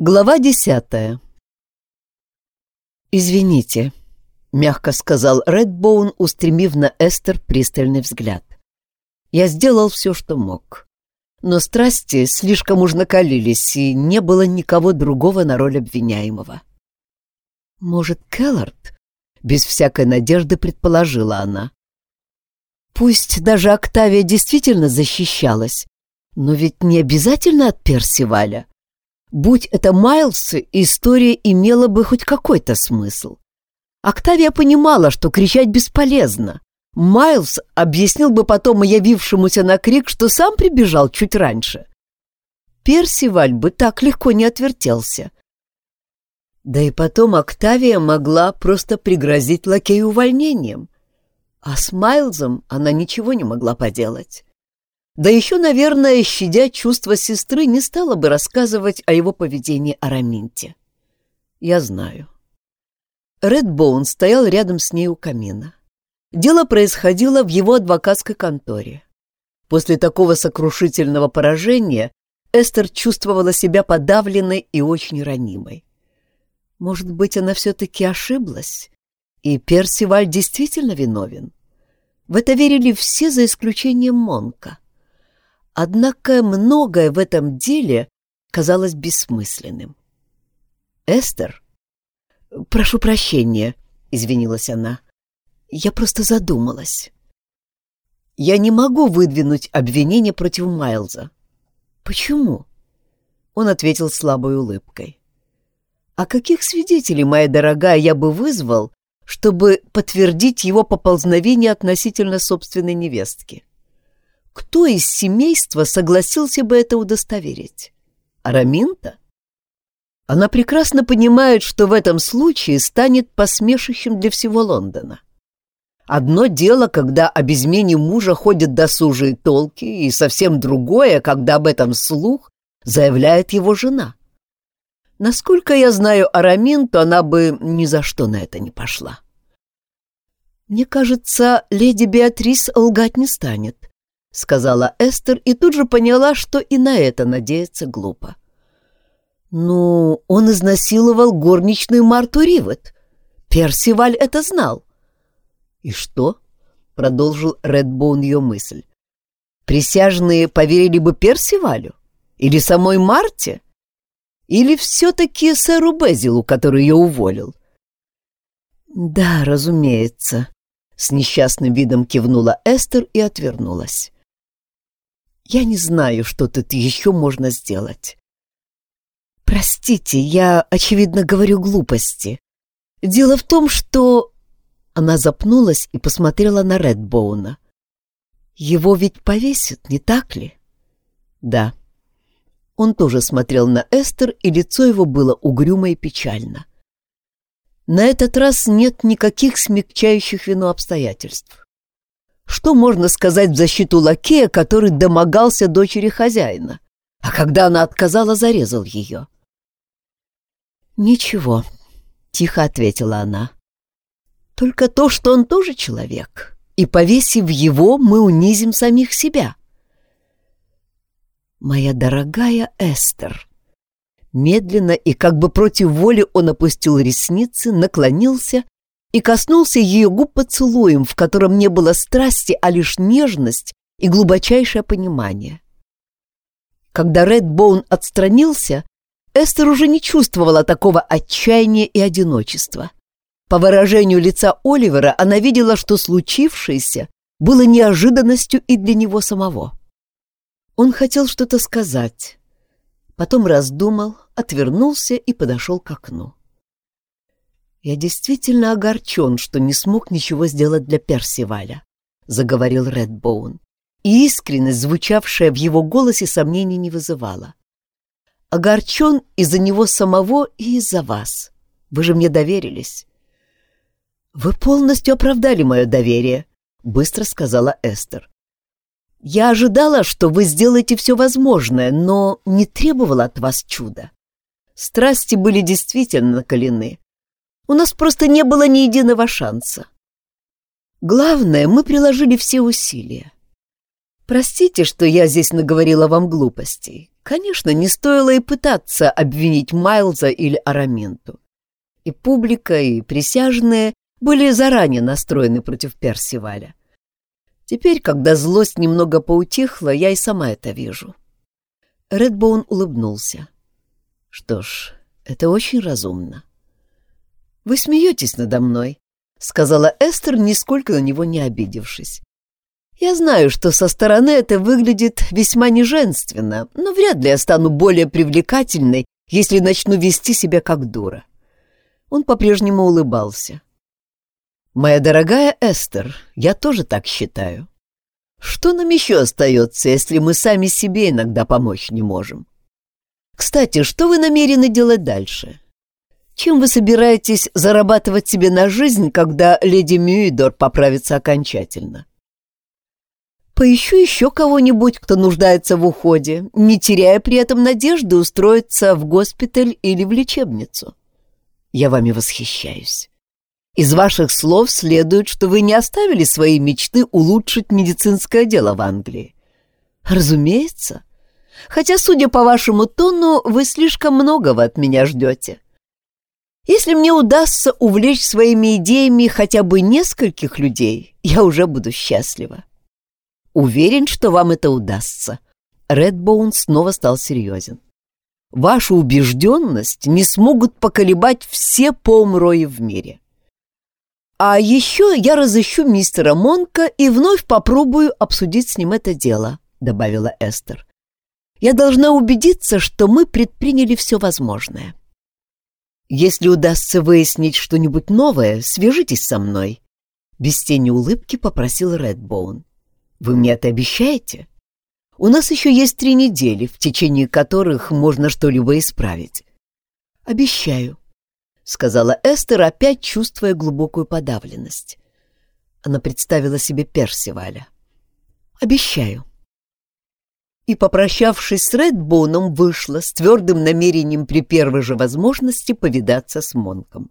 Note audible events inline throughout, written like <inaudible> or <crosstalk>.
Глава десятая «Извините», — мягко сказал Редбоун, устремив на Эстер пристальный взгляд. «Я сделал все, что мог. Но страсти слишком уж накалились, и не было никого другого на роль обвиняемого». «Может, Келлард?» — без всякой надежды предположила она. «Пусть даже Октавия действительно защищалась, но ведь не обязательно от Персиваля». Будь это Майлз, история имела бы хоть какой-то смысл. Октавия понимала, что кричать бесполезно. Майлз объяснил бы потом явившемуся на крик, что сам прибежал чуть раньше. Персиваль бы так легко не отвертелся. Да и потом Октавия могла просто пригрозить лакею увольнением. А с Майлзом она ничего не могла поделать. Да еще, наверное, щадя чувства сестры, не стала бы рассказывать о его поведении Араминте. Я знаю. Редбоун стоял рядом с ней у камина. Дело происходило в его адвокатской конторе. После такого сокрушительного поражения Эстер чувствовала себя подавленной и очень ранимой. Может быть, она все-таки ошиблась, и Персиваль действительно виновен? В это верили все, за исключением Монка. Однако многое в этом деле казалось бессмысленным. «Эстер?» «Прошу прощения», — извинилась она. «Я просто задумалась». «Я не могу выдвинуть обвинение против Майлза». «Почему?» Он ответил слабой улыбкой. «А каких свидетелей, моя дорогая, я бы вызвал, чтобы подтвердить его поползновение относительно собственной невестки?» Кто из семейства согласился бы это удостоверить? Араминта? Она прекрасно понимает, что в этом случае станет посмешищем для всего Лондона. Одно дело, когда об измене мужа ходят досужие толки, и совсем другое, когда об этом слух заявляет его жена. Насколько я знаю Арамин, то она бы ни за что на это не пошла. Мне кажется, леди Беатрис лгать не станет, — сказала Эстер и тут же поняла, что и на это надеяться глупо. «Ну, он изнасиловал горничную Марту Ривет. Персиваль это знал». «И что?» — продолжил Редбоун ее мысль. «Присяжные поверили бы Персивалю? Или самой Марте? Или все-таки сэру Безилу, который ее уволил?» «Да, разумеется», — с несчастным видом кивнула Эстер и отвернулась. Я не знаю, что тут еще можно сделать. Простите, я, очевидно, говорю глупости. Дело в том, что... Она запнулась и посмотрела на Редбоуна. Его ведь повесят, не так ли? Да. Он тоже смотрел на Эстер, и лицо его было угрюмо и печально. На этот раз нет никаких смягчающих вину обстоятельств. Что можно сказать в защиту лакея, который домогался дочери хозяина, а когда она отказала, зарезал ее? «Ничего», — тихо ответила она. «Только то, что он тоже человек, и, повесив его, мы унизим самих себя». «Моя дорогая Эстер», Медленно и как бы против воли он опустил ресницы, наклонился и коснулся ее губ поцелуем, в котором не было страсти, а лишь нежность и глубочайшее понимание. Когда Ред Боун отстранился, Эстер уже не чувствовала такого отчаяния и одиночества. По выражению лица Оливера она видела, что случившееся было неожиданностью и для него самого. Он хотел что-то сказать, потом раздумал, отвернулся и подошел к окну. «Я действительно огорчен, что не смог ничего сделать для Персиваля», — заговорил Редбоун. И искренность, звучавшая в его голосе, сомнений не вызывала. «Огорчен из-за него самого и из-за вас. Вы же мне доверились». «Вы полностью оправдали мое доверие», — быстро сказала Эстер. «Я ожидала, что вы сделаете все возможное, но не требовала от вас чуда. Страсти были действительно накалены, у нас просто не было ни единого шанса. Главное, мы приложили все усилия. Простите, что я здесь наговорила вам глупостей. Конечно, не стоило и пытаться обвинить Майлза или Араминту. И публика, и присяжные были заранее настроены против Персиваля. Теперь, когда злость немного поутихла, я и сама это вижу. Редбоун улыбнулся. Что ж, это очень разумно. Вы смеетесь надо мной, сказала Эстер, нисколько на него не обидевшись. Я знаю, что со стороны это выглядит весьма неженственно, но вряд ли я стану более привлекательной, если начну вести себя как дура. Он по-прежнему улыбался. «Моя дорогая Эстер, я тоже так считаю. Что нам еще остается, если мы сами себе иногда помочь не можем? Кстати, что вы намерены делать дальше? Чем вы собираетесь зарабатывать себе на жизнь, когда леди Мюидор поправится окончательно?» Поищу еще кого-нибудь, кто нуждается в уходе, не теряя при этом надежды устроиться в госпиталь или в лечебницу. Я вами восхищаюсь. Из ваших слов следует, что вы не оставили свои мечты улучшить медицинское дело в Англии. Разумеется. Хотя, судя по вашему тону, вы слишком многого от меня ждете. Если мне удастся увлечь своими идеями хотя бы нескольких людей, я уже буду счастлива. Уверен, что вам это удастся. Редбоун снова стал серьезен. Вашу убежденность не смогут поколебать все поумрои в мире. А еще я разыщу мистера Монка и вновь попробую обсудить с ним это дело», — добавила Эстер. «Я должна убедиться, что мы предприняли все возможное. Если удастся выяснить что-нибудь новое, свяжитесь со мной», — без тени улыбки попросил Редбоун. «Вы мне это обещаете? У нас еще есть три недели, в течение которых можно что-либо исправить». «Обещаю», — сказала Эстер, опять чувствуя глубокую подавленность. Она представила себе Персиваля. «Обещаю». И, попрощавшись с Редбоуном, вышла с твердым намерением при первой же возможности повидаться с Монком.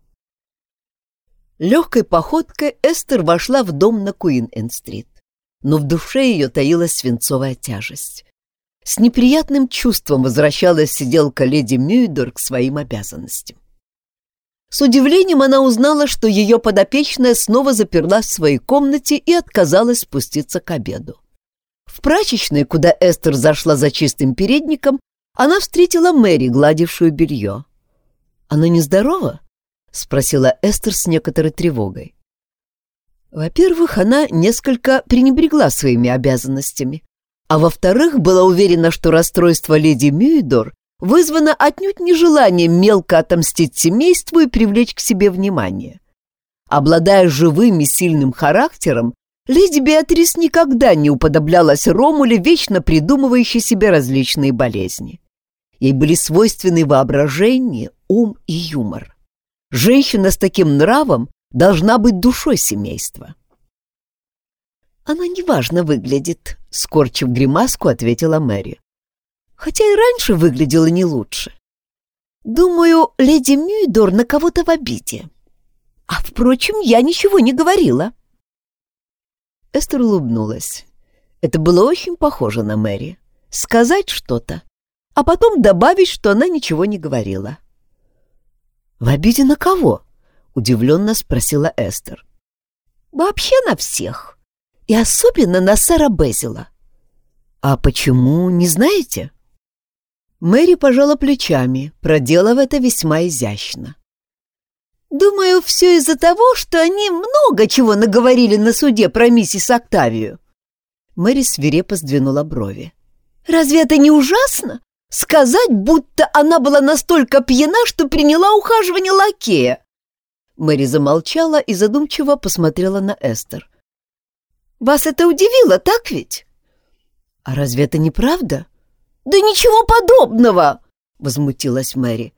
Легкой походкой Эстер вошла в дом на Куин-Энд-стрит, но в душе ее таилась свинцовая тяжесть. С неприятным чувством возвращалась сиделка леди Мюйдор к своим обязанностям. С удивлением она узнала, что ее подопечная снова заперлась в своей комнате и отказалась спуститься к обеду. В прачечной, куда Эстер зашла за чистым передником, она встретила Мэри, гладившую белье. «Она нездорова?» — спросила Эстер с некоторой тревогой. Во-первых, она несколько пренебрегла своими обязанностями, а во-вторых, была уверена, что расстройство леди Мюидор вызвано отнюдь не желанием мелко отомстить семейству и привлечь к себе внимание. Обладая живым и сильным характером, леди Беатрис никогда не уподоблялась Ромуле, вечно придумывающей себе различные болезни. Ей были свойственны воображение, ум и юмор. Женщина с таким нравом должна быть душой семейства. «Она неважно выглядит», — скорчив гримаску, ответила Мэри хотя и раньше выглядела не лучше. Думаю, леди Мюйдор на кого-то в обиде. А, впрочем, я ничего не говорила. Эстер улыбнулась. Это было очень похоже на Мэри. Сказать что-то, а потом добавить, что она ничего не говорила. «В обиде на кого?» — удивленно спросила Эстер. «Вообще на всех. И особенно на Сара Безила». «А почему, не знаете?» Мэри пожала плечами, проделав это весьма изящно. «Думаю, все из-за того, что они много чего наговорили на суде про миссис Октавию». Мэри свирепо сдвинула брови. «Разве это не ужасно? Сказать, будто она была настолько пьяна, что приняла ухаживание лакея!» Мэри замолчала и задумчиво посмотрела на Эстер. «Вас это удивило, так ведь?» «А разве это не правда?» «Да ничего подобного!» — возмутилась Мэри.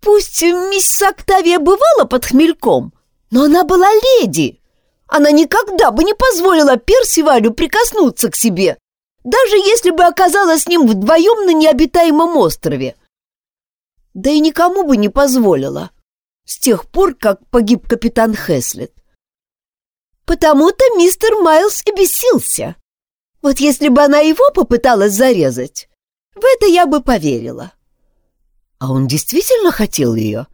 «Пусть мисс Октавия бывала под хмельком, но она была леди. Она никогда бы не позволила Персивалю прикоснуться к себе, даже если бы оказалась с ним вдвоем на необитаемом острове. Да и никому бы не позволила, с тех пор, как погиб капитан Хеслет. Потому-то мистер Майлз и бесился. Вот если бы она его попыталась зарезать, в это я бы поверила. А он действительно хотел ее?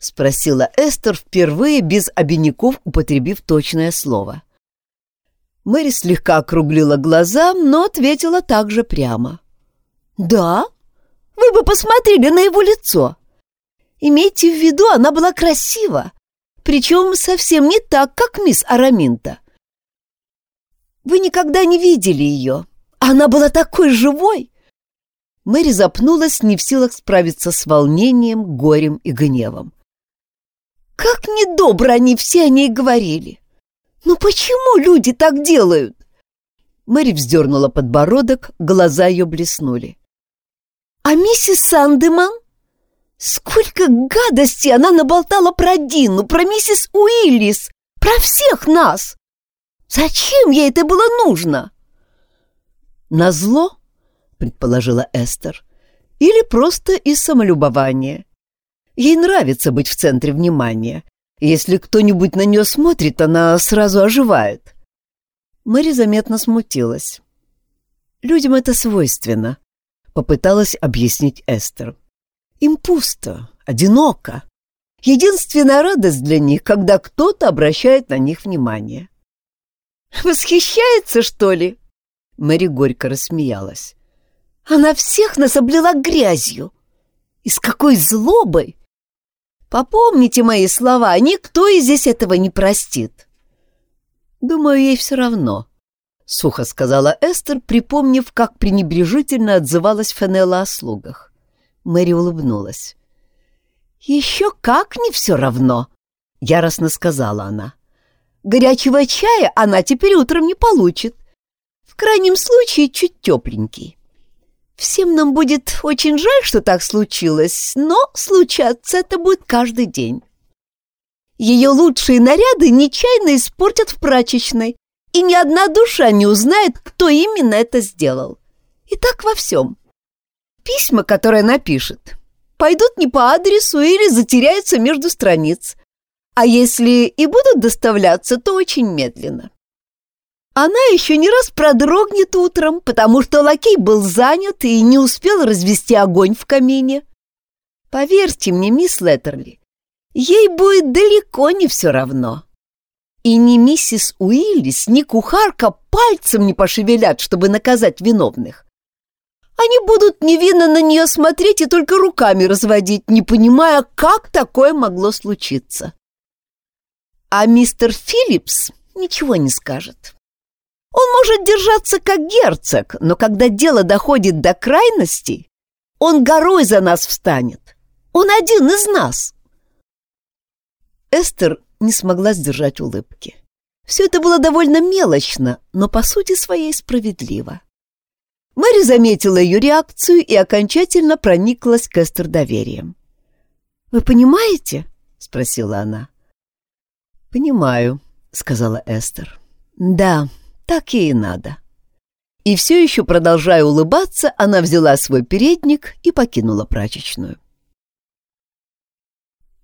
Спросила Эстер впервые без обиняков, употребив точное слово. Мэри слегка округлила глаза, но ответила также прямо. «Да? Вы бы посмотрели на его лицо. Имейте в виду, она была красива, причем совсем не так, как мисс Араминта. Вы никогда не видели ее. Она была такой живой!» Мэри запнулась, не в силах справиться с волнением, горем и гневом. «Как недобро они все о ней говорили! Ну почему люди так делают?» Мэри вздернула подбородок, глаза ее блеснули. «А миссис Сандеман? Сколько гадостей она наболтала про Дину, про миссис Уиллис, про всех нас! Зачем ей это было нужно?» «Назло?» — предположила Эстер. «Или просто из самолюбования. Ей нравится быть в центре внимания. Если кто-нибудь на нее смотрит, она сразу оживает». Мэри заметно смутилась. «Людям это свойственно», — попыталась объяснить Эстер. «Им пусто, одиноко. Единственная радость для них, когда кто-то обращает на них внимание». «Восхищается, что ли?» Мэри горько рассмеялась. Она всех нас облила грязью. И с какой злобой! Попомните мои слова, никто и здесь этого не простит. Думаю, ей все равно, — сухо сказала Эстер, припомнив, как пренебрежительно отзывалась Фенелла о слугах. Мэри улыбнулась. «Еще как не все равно!» — яростно сказала она. «Горячего чая она теперь утром не получит. В крайнем случае чуть тепленький. Всем нам будет очень жаль, что так случилось, но случаться это будет каждый день. Ее лучшие наряды нечаянно испортят в прачечной, и ни одна душа не узнает, кто именно это сделал. И так во всем. Письма, которые напишет, пойдут не по адресу или затеряются между страниц. А если и будут доставляться, то очень медленно. Она еще не раз продрогнет утром, потому что лакей был занят и не успел развести огонь в камине. Поверьте мне, мисс Леттерли, ей будет далеко не все равно. И ни миссис Уиллис, ни кухарка пальцем не пошевелят, чтобы наказать виновных. Они будут невинно на нее смотреть и только руками разводить, не понимая, как такое могло случиться. А мистер Филлипс ничего не скажет. Он может держаться как герцог, но когда дело доходит до крайности, он горой за нас встанет. Он один из нас. Эстер не смогла сдержать улыбки. Все это было довольно мелочно, но по сути своей справедливо. Мэри заметила ее реакцию и окончательно прониклась к Эстер доверием. «Вы понимаете?» — спросила она. «Понимаю», — сказала Эстер. «Да, так ей и надо. И все еще, продолжая улыбаться, она взяла свой передник и покинула прачечную.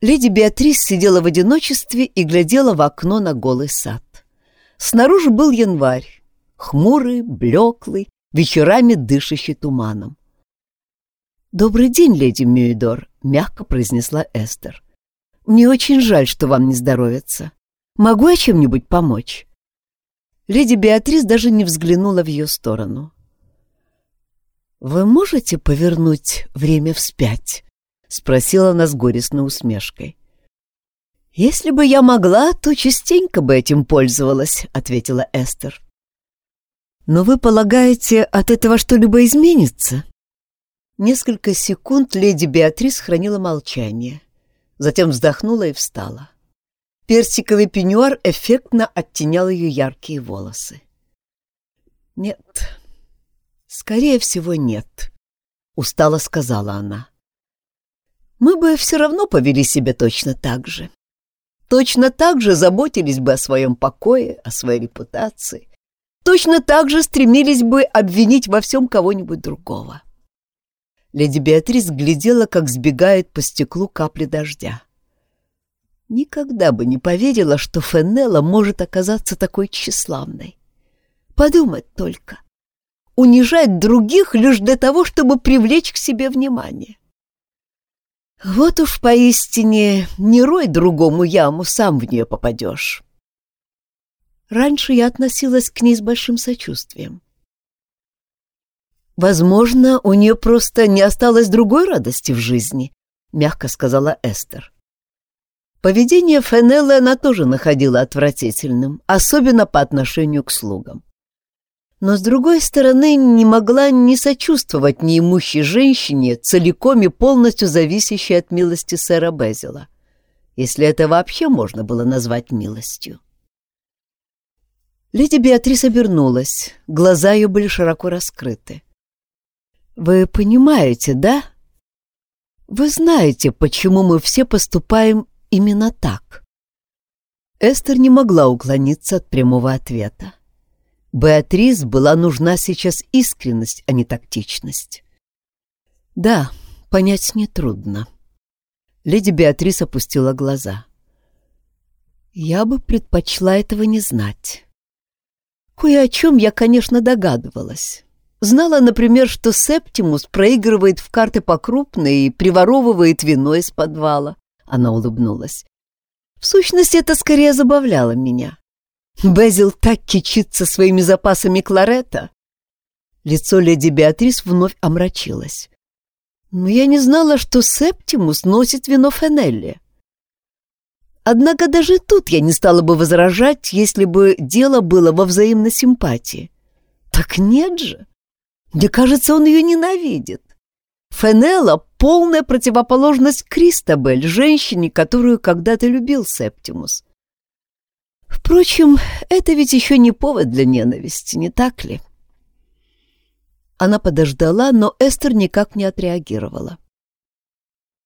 Леди Беатрис сидела в одиночестве и глядела в окно на голый сад. Снаружи был январь, хмурый, блеклый, вечерами дышащий туманом. «Добрый день, леди Мюидор», — мягко произнесла Эстер. «Мне очень жаль, что вам не здоровится. Могу я чем-нибудь помочь?» Леди Беатрис даже не взглянула в ее сторону. «Вы можете повернуть время вспять?» — спросила она с горестной усмешкой. «Если бы я могла, то частенько бы этим пользовалась», — ответила Эстер. «Но вы полагаете, от этого что-либо изменится?» Несколько секунд леди Беатрис хранила молчание, затем вздохнула и встала. Персиковый пеньюар эффектно оттенял ее яркие волосы. «Нет, скорее всего, нет», — устало сказала она. «Мы бы все равно повели себя точно так же. Точно так же заботились бы о своем покое, о своей репутации. Точно так же стремились бы обвинить во всем кого-нибудь другого». Леди Беатрис глядела, как сбегает по стеклу капли дождя. Никогда бы не поверила, что Феннелла может оказаться такой тщеславной. Подумать только. унижать других лишь для того, чтобы привлечь к себе внимание. Вот уж поистине не рой другому яму, сам в нее попадешь. Раньше я относилась к ней с большим сочувствием. «Возможно, у нее просто не осталось другой радости в жизни», — мягко сказала Эстер. Поведение Фенеллы она тоже находила отвратительным, особенно по отношению к слугам. Но, с другой стороны, не могла не сочувствовать неимущей женщине, целиком и полностью зависящей от милости сэра Безила, если это вообще можно было назвать милостью. Леди Беатрис обернулась, глаза ее были широко раскрыты. «Вы понимаете, да? Вы знаете, почему мы все поступаем именно так. Эстер не могла уклониться от прямого ответа. Беатрис была нужна сейчас искренность, а не тактичность. Да, понять нетрудно. Леди Беатрис опустила глаза. Я бы предпочла этого не знать. Кое о чем я, конечно, догадывалась. Знала, например, что Септимус проигрывает в карты покрупнее и приворовывает вино из подвала. Она улыбнулась. В сущности, это скорее забавляло меня. Безил так кичится своими запасами кларета. Лицо леди Беатрис вновь омрачилось. Но я не знала, что Септимус носит вино Фенелли. Однако даже тут я не стала бы возражать, если бы дело было во взаимной симпатии. Так нет же. Мне кажется, он ее ненавидит. Фенелла — полная противоположность Кристабель, женщине, которую когда-то любил Септимус. Впрочем, это ведь еще не повод для ненависти, не так ли? Она подождала, но Эстер никак не отреагировала.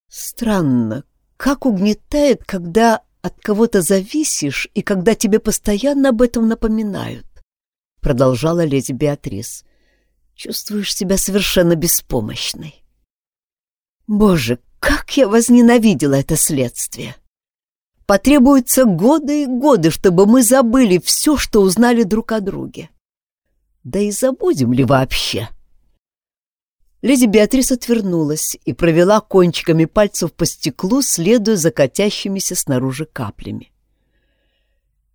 Странно, как угнетает, когда от кого-то зависишь и когда тебе постоянно об этом напоминают, продолжала леди Беатрис. Чувствуешь себя совершенно беспомощной. Боже, как я возненавидела это следствие! Потребуются годы и годы, чтобы мы забыли все, что узнали друг о друге. Да и забудем ли вообще? Леди Беатрис отвернулась и провела кончиками пальцев по стеклу, следуя за катящимися снаружи каплями.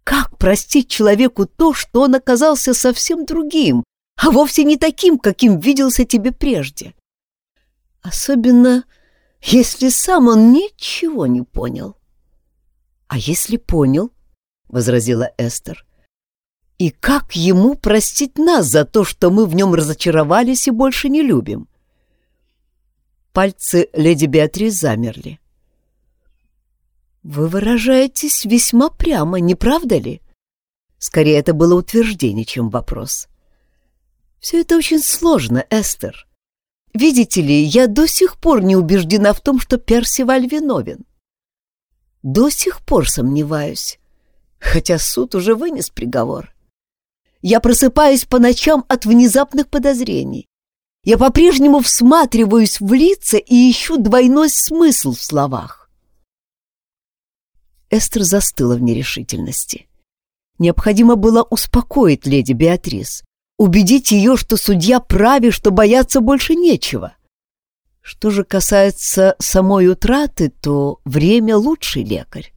Как простить человеку то, что он оказался совсем другим, а вовсе не таким, каким виделся тебе прежде? Особенно, если сам он ничего не понял. «А если понял?» — возразила Эстер. «И как ему простить нас за то, что мы в нем разочаровались и больше не любим?» Пальцы леди Беатрис замерли. «Вы выражаетесь весьма прямо, не правда ли?» Скорее, это было утверждение, чем вопрос. «Все это очень сложно, Эстер. Видите ли, я до сих пор не убеждена в том, что Персиваль виновен. До сих пор сомневаюсь, хотя суд уже вынес приговор. Я просыпаюсь по ночам от внезапных подозрений. Я по-прежнему всматриваюсь в лица и ищу двойной смысл в словах. Эстер застыла в нерешительности. Необходимо было успокоить леди Беатрис убедить ее, что судья праве, что бояться больше нечего. Что же касается самой утраты, то время лучший лекарь.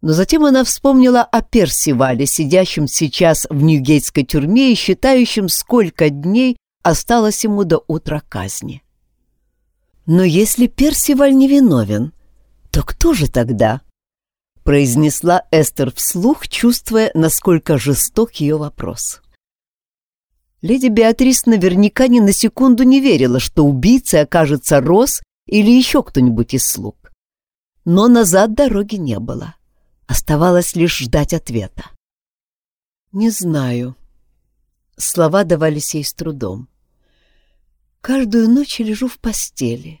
Но затем она вспомнила о Персивале, сидящем сейчас в Ньюгейтской тюрьме и считающем, сколько дней осталось ему до утра казни. «Но если Персиваль невиновен, то кто же тогда?» произнесла Эстер вслух, чувствуя, насколько жесток ее вопрос. Леди Беатрис наверняка ни на секунду не верила, что убийцей окажется Рос или еще кто-нибудь из слуг. Но назад дороги не было. Оставалось лишь ждать ответа. «Не знаю». Слова давались ей с трудом. «Каждую ночь лежу в постели.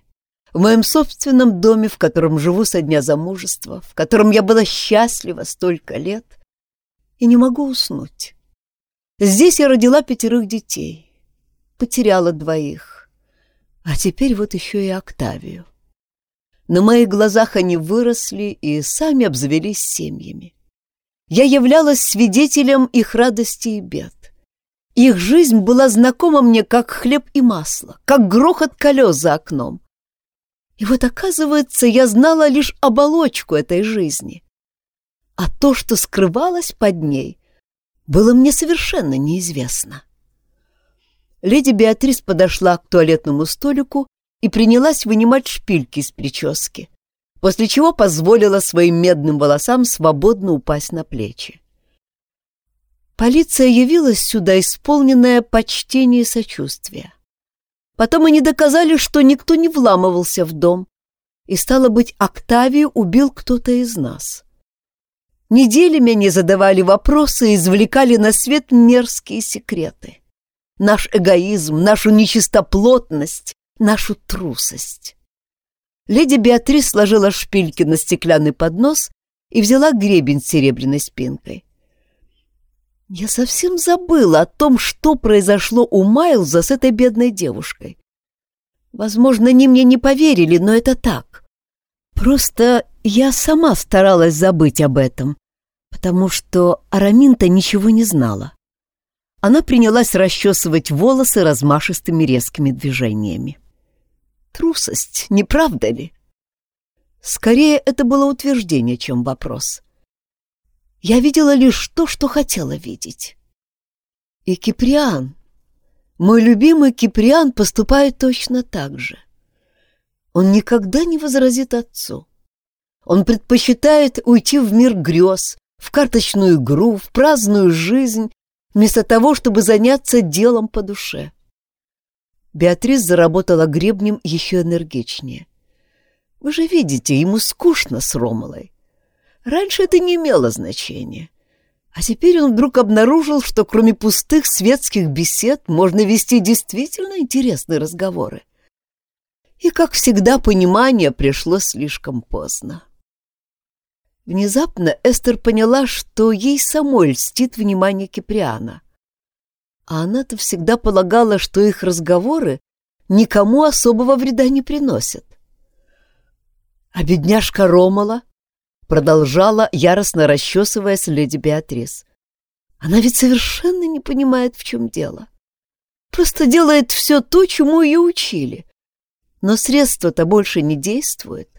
В моем собственном доме, в котором живу со дня замужества, в котором я была счастлива столько лет, и не могу уснуть. Здесь я родила пятерых детей, потеряла двоих, а теперь вот еще и Октавию. На моих глазах они выросли и сами обзавелись семьями. Я являлась свидетелем их радости и бед. Их жизнь была знакома мне как хлеб и масло, как грохот колес за окном. И вот, оказывается, я знала лишь оболочку этой жизни. А то, что скрывалось под ней, было мне совершенно неизвестно. Леди Беатрис подошла к туалетному столику и принялась вынимать шпильки из прически, после чего позволила своим медным волосам свободно упасть на плечи. Полиция явилась сюда, исполненная почтения и сочувствия. Потом они доказали, что никто не вламывался в дом, и, стало быть, Октавию убил кто-то из нас. Неделями они задавали вопросы и извлекали на свет мерзкие секреты. Наш эгоизм, нашу нечистоплотность, нашу трусость. Леди Беатрис сложила шпильки на стеклянный поднос и взяла гребень с серебряной спинкой. Я совсем забыла о том, что произошло у Майлза с этой бедной девушкой. Возможно, они мне не поверили, но это так. Просто я сама старалась забыть об этом, потому что Араминта ничего не знала. Она принялась расчесывать волосы размашистыми резкими движениями. Трусость, не правда ли? Скорее, это было утверждение, чем вопрос. Я видела лишь то, что хотела видеть. И Киприан, мой любимый Киприан, поступает точно так же. Он никогда не возразит отцу. Он предпочитает уйти в мир грез, в карточную игру, в праздную жизнь, вместо того, чтобы заняться делом по душе. Беатрис заработала гребнем еще энергичнее. Вы же видите, ему скучно с Ромалой. Раньше это не имело значения. А теперь он вдруг обнаружил, что кроме пустых светских бесед можно вести действительно интересные разговоры. И, как всегда, понимание пришло слишком поздно. Внезапно Эстер поняла, что ей самой льстит внимание Киприана. А она-то всегда полагала, что их разговоры никому особого вреда не приносят. А бедняжка Ромала продолжала, яростно расчесываясь леди Беатрис. Она ведь совершенно не понимает, в чем дело. Просто делает все то, чему ее учили. Но средство-то больше не действует.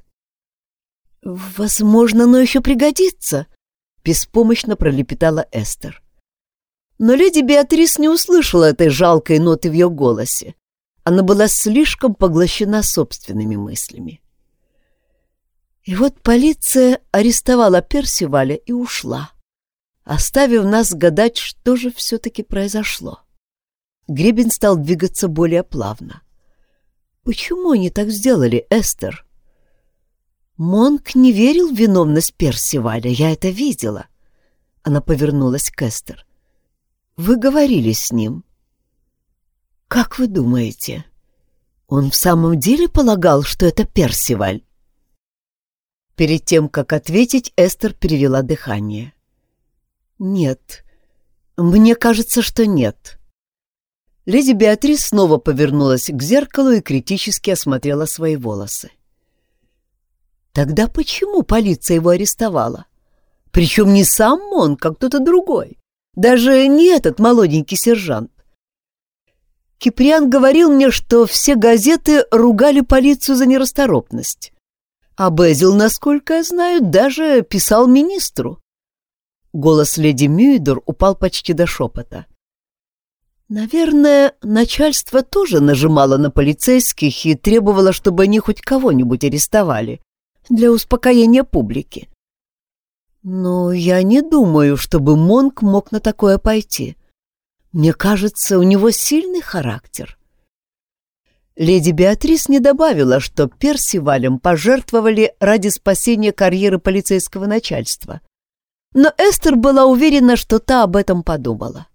«Возможно, оно еще пригодится», — беспомощно пролепетала Эстер. Но леди Беатрис не услышала этой жалкой ноты в ее голосе. Она была слишком поглощена собственными мыслями. И вот полиция арестовала Персиваля и ушла, оставив нас гадать, что же все-таки произошло. Гребень стал двигаться более плавно. Почему они так сделали, Эстер? Монк не верил в виновность Персиваля, я это видела. Она повернулась к Эстер. Вы говорили с ним. Как вы думаете, он в самом деле полагал, что это Персиваль? Перед тем, как ответить, Эстер перевела дыхание. «Нет. Мне кажется, что нет». Леди Беатрис снова повернулась к зеркалу и критически осмотрела свои волосы. «Тогда почему полиция его арестовала? Причем не сам он, как кто-то другой. Даже не этот молоденький сержант. Киприан говорил мне, что все газеты ругали полицию за нерасторопность. А Безил, насколько я знаю, даже писал министру. Голос леди Мюидор упал почти до шепота. Наверное, начальство тоже нажимало на полицейских и требовало, чтобы они хоть кого-нибудь арестовали для успокоения публики. Но я не думаю, чтобы Монк мог на такое пойти. Мне кажется, у него сильный характер. Леди Беатрис не добавила, что Персивалем пожертвовали ради спасения карьеры полицейского начальства. Но Эстер была уверена, что та об этом подумала.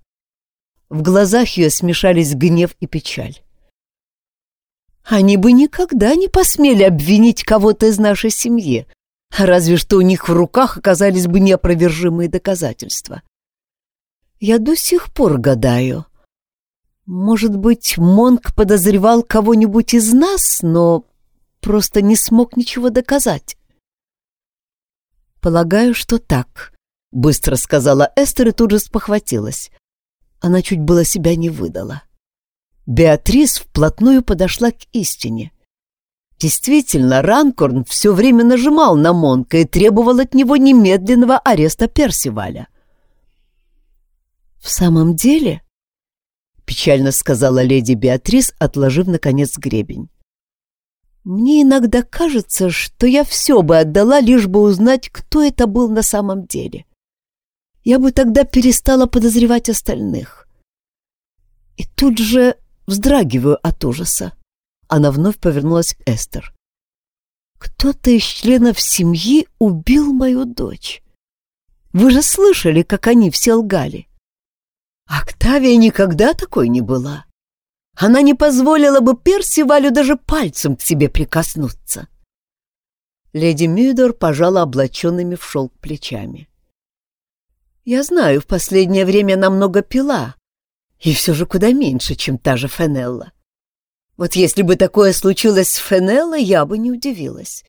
В глазах ее смешались гнев и печаль. Они бы никогда не посмели обвинить кого-то из нашей семьи, разве что у них в руках оказались бы неопровержимые доказательства. Я до сих пор гадаю, может быть, Монк подозревал кого-нибудь из нас, но просто не смог ничего доказать. «Полагаю, что так», — быстро сказала Эстер и тут же спохватилась. Она чуть было себя не выдала. Беатрис вплотную подошла к истине. Действительно, Ранкорн все время нажимал на Монка и требовал от него немедленного ареста Персиваля. «В самом деле?» — печально сказала леди Беатрис, отложив, наконец, гребень. «Мне иногда кажется, что я все бы отдала, лишь бы узнать, кто это был на самом деле. Я бы тогда перестала подозревать остальных. И тут же вздрагиваю от ужаса. Она вновь повернулась к Эстер. «Кто-то из членов семьи убил мою дочь. Вы же слышали, как они все лгали. Октавия никогда такой не была. Она не позволила бы Персивалю даже пальцем к себе прикоснуться». Леди Мюдор пожала облаченными в шелк плечами. «Я знаю, в последнее время намного пила, и все же куда меньше, чем та же Фенелла. Вот если бы такое случилось с Фенеллой, я бы не удивилась.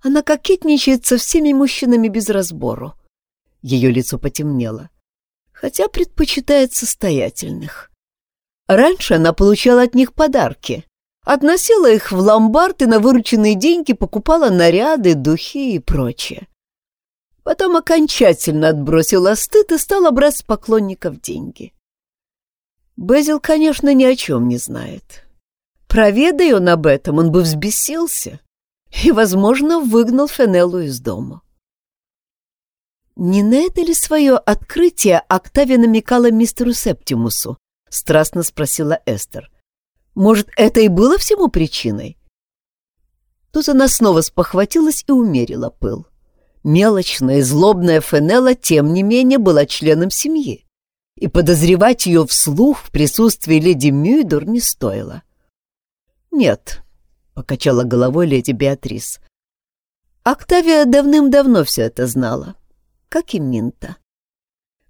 Она кокетничает со всеми мужчинами без разбору. Ее лицо потемнело. Хотя предпочитает состоятельных. Раньше она получала от них подарки. Относила их в ломбард и на вырученные деньги покупала наряды, духи и прочее. Потом окончательно отбросила стыд и стала брать с поклонников деньги. Безил, конечно, ни о чем не знает. Проведай он об этом, он бы взбесился и, возможно, выгнал Фенеллу из дома. Не на это ли свое открытие Октавия намекала мистеру Септимусу? Страстно спросила Эстер. Может, это и было всему причиной? Тут она снова спохватилась и умерила пыл. Мелочная и злобная Фенелла, тем не менее, была членом семьи, и подозревать ее вслух в присутствии леди Мюйдор не стоило. «Нет», — покачала головой леди Беатрис. «Октавия давным-давно все это знала, как и Минта.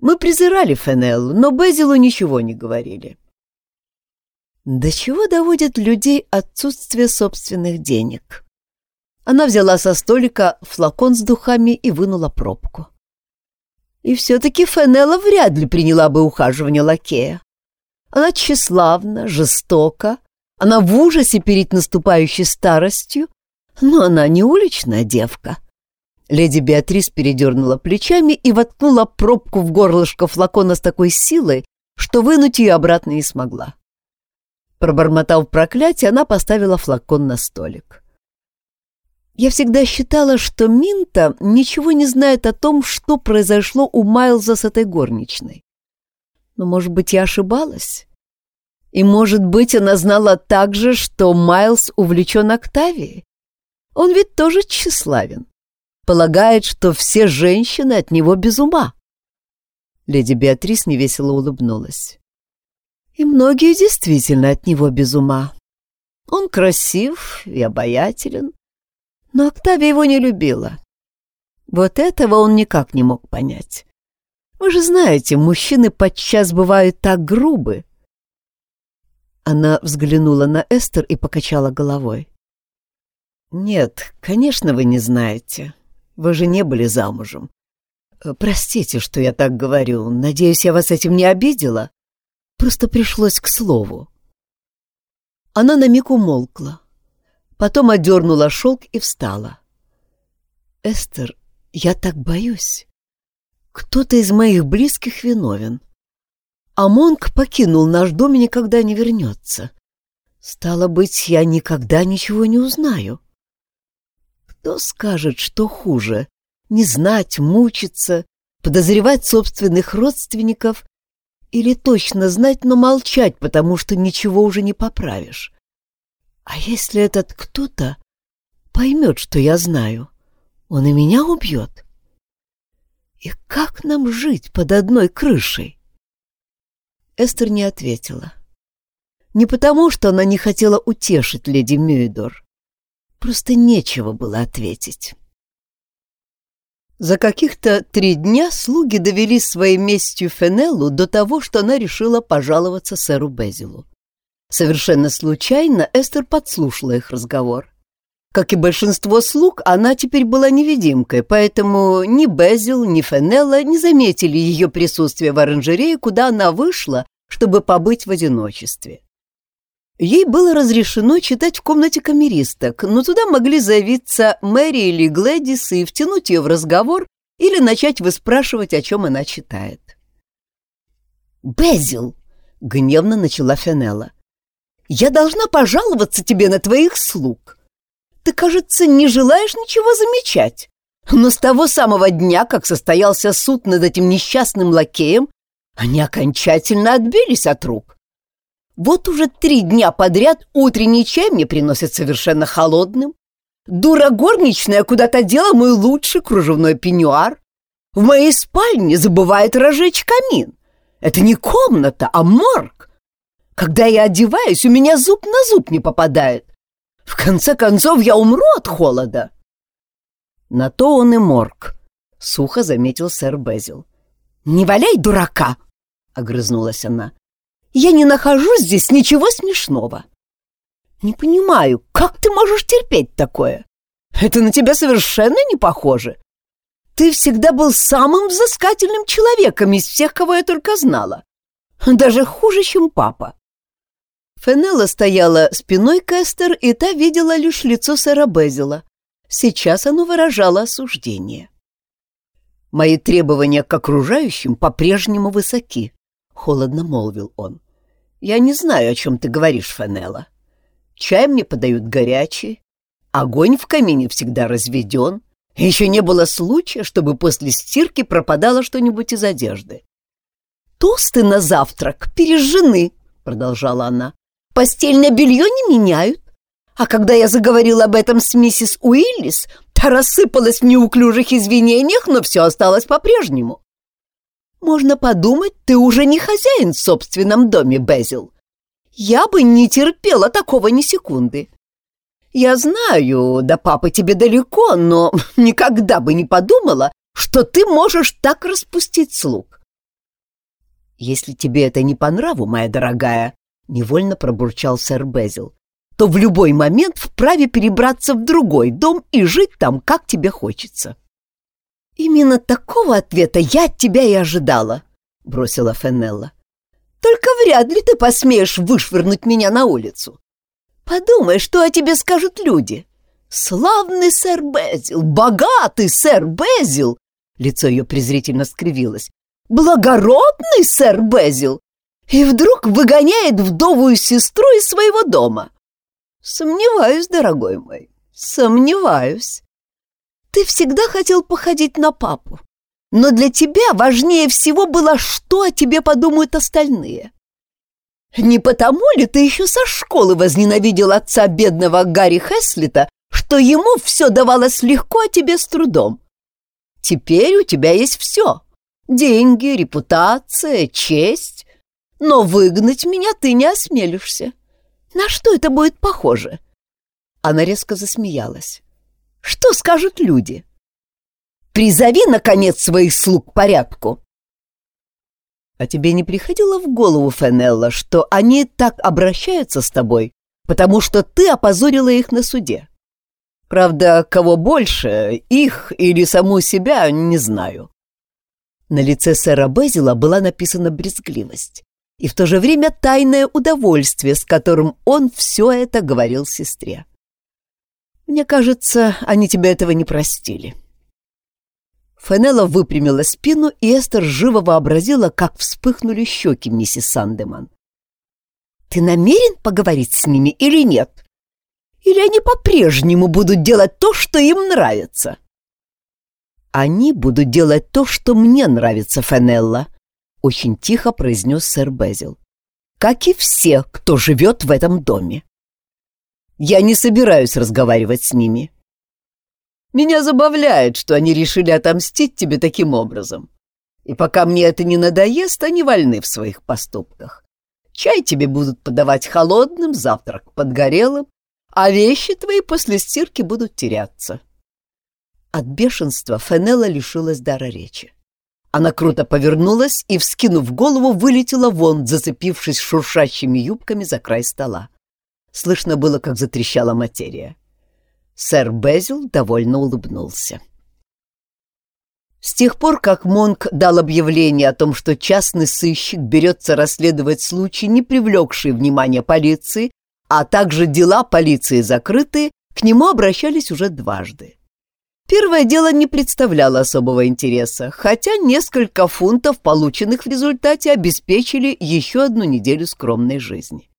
Мы презирали Фенеллу, но Безилу ничего не говорили». До чего доводит людей отсутствие собственных денег? Она взяла со столика флакон с духами и вынула пробку. И все-таки Фенелла вряд ли приняла бы ухаживание лакея. Она тщеславна, жестока, она в ужасе перед наступающей старостью, но она не уличная девка. Леди Беатрис передернула плечами и воткнула пробку в горлышко флакона с такой силой, что вынуть ее обратно не смогла. Пробормотав проклятие, она поставила флакон на столик. Я всегда считала, что Минта ничего не знает о том, что произошло у Майлза с этой горничной. Но, может быть, я ошибалась? И, может быть, она знала также, что Майлз увлечен Октавией? Он ведь тоже тщеславен. Полагает, что все женщины от него без ума. Леди Беатрис невесело улыбнулась. И многие действительно от него без ума. Он красив и обаятелен, но Октавия его не любила. Вот этого он никак не мог понять. Вы же знаете, мужчины подчас бывают так грубы, она взглянула на Эстер и покачала головой. «Нет, конечно, вы не знаете. Вы же не были замужем. Э, простите, что я так говорю. Надеюсь, я вас этим не обидела. Просто пришлось к слову». Она на миг умолкла. Потом одернула шелк и встала. «Эстер, я так боюсь. Кто-то из моих близких виновен а Монк покинул наш дом и никогда не вернется. Стало быть, я никогда ничего не узнаю. Кто скажет, что хуже? Не знать, мучиться, подозревать собственных родственников или точно знать, но молчать, потому что ничего уже не поправишь? А если этот кто-то поймет, что я знаю, он и меня убьет? И как нам жить под одной крышей? Эстер не ответила. Не потому, что она не хотела утешить леди Мюидор. Просто нечего было ответить. За каких-то три дня слуги довели своей местью Фенеллу до того, что она решила пожаловаться сэру Безилу. Совершенно случайно Эстер подслушала их разговор. Как и большинство слуг, она теперь была невидимкой, поэтому ни Безил, ни Фенелла не заметили ее присутствие в оранжерее, куда она вышла, чтобы побыть в одиночестве. Ей было разрешено читать в комнате камеристок, но туда могли заявиться Мэри или Глэдис и втянуть ее в разговор или начать выспрашивать, о чем она читает. «Безил!» — гневно начала Фенелла. «Я должна пожаловаться тебе на твоих слуг. Ты, кажется, не желаешь ничего замечать. Но с того самого дня, как состоялся суд над этим несчастным лакеем, они окончательно отбились от рук. Вот уже три дня подряд утренний чай мне приносят совершенно холодным. Дура горничная куда-то дела мой лучший кружевной пеньюар. В моей спальне забывает разжечь камин. Это не комната, а морг. Когда я одеваюсь, у меня зуб на зуб не попадает. В конце концов, я умру от холода. На то он и морг, — сухо заметил сэр Безил. «Не валяй дурака!» — огрызнулась она. «Я не нахожу здесь ничего смешного. Не понимаю, как ты можешь терпеть такое? Это на тебя совершенно не похоже. Ты всегда был самым взыскательным человеком из всех, кого я только знала. Даже хуже, чем папа. Фенелла стояла спиной к Эстер, и та видела лишь лицо сэра Безила. Сейчас оно выражало осуждение. «Мои требования к окружающим по-прежнему высоки», — холодно молвил он. «Я не знаю, о чем ты говоришь, Фенелла. Чай мне подают горячий, огонь в камине всегда разведен, еще не было случая, чтобы после стирки пропадало что-нибудь из одежды. «Тосты на завтрак пережжены», — продолжала она. «Постельное белье не меняют. А когда я заговорила об этом с миссис Уиллис, та рассыпалась в неуклюжих извинениях, но все осталось по-прежнему. Можно подумать, ты уже не хозяин в собственном доме, Безил. Я бы не терпела такого ни секунды. Я знаю, до папы тебе далеко, но <laughs> никогда бы не подумала, что ты можешь так распустить слуг. Если тебе это не по нраву, моя дорогая, невольно пробурчал сэр Безил, то в любой момент вправе перебраться в другой дом и жить там, как тебе хочется. Именно такого ответа я от тебя и ожидала, бросила Фенелла. Только вряд ли ты посмеешь вышвырнуть меня на улицу. Подумай, что о тебе скажут люди. Славный сэр Безил, богатый сэр Безил. Лицо ее презрительно скривилось. Благородный сэр Безил. И вдруг выгоняет вдовую сестру из своего дома. Сомневаюсь, дорогой мой, сомневаюсь. Ты всегда хотел походить на папу. Но для тебя важнее всего было, что о тебе подумают остальные. Не потому ли ты еще со школы возненавидел отца бедного Гарри Хеслита, что ему все давалось легко, а тебе с трудом? Теперь у тебя есть все. Деньги, репутация, честь. Но выгнать меня ты не осмелишься. На что это будет похоже?» Она резко засмеялась. «Что скажут люди?» «Призови, наконец, своих слуг к порядку!» А тебе не приходило в голову, Фенелла, что они так обращаются с тобой, потому что ты опозорила их на суде? Правда, кого больше, их или саму себя, не знаю. На лице сэра Безила была написана брезгливость и в то же время тайное удовольствие, с которым он все это говорил сестре. Мне кажется, они тебе этого не простили. — Фенелла выпрямила спину, и Эстер живо вообразила, как вспыхнули щеки миссис Сандеман. «Ты намерен поговорить с ними или нет? Или они по-прежнему будут делать то, что им нравится?» «Они будут делать то, что мне нравится, Фенелла», — очень тихо произнес сэр Безил. «Как и все, кто живет в этом доме. Я не собираюсь разговаривать с ними. Меня забавляет, что они решили отомстить тебе таким образом. И пока мне это не надоест, они вольны в своих поступках. Чай тебе будут подавать холодным, завтрак подгорелым, а вещи твои после стирки будут теряться. От бешенства Фенелла лишилась дара речи. Она круто повернулась и, вскинув голову, вылетела вон, зацепившись шуршащими юбками за край стола. Слышно было, как затрещала материя. Сэр Безил довольно улыбнулся. С тех пор, как Монк дал объявление о том, что частный сыщик берется расследовать случай, не привлекший внимания полиции, а также дела полиции закрыты, к нему обращались уже дважды. Первое дело не представляло особого интереса, хотя несколько фунтов, полученных в результате, обеспечили еще одну неделю скромной жизни.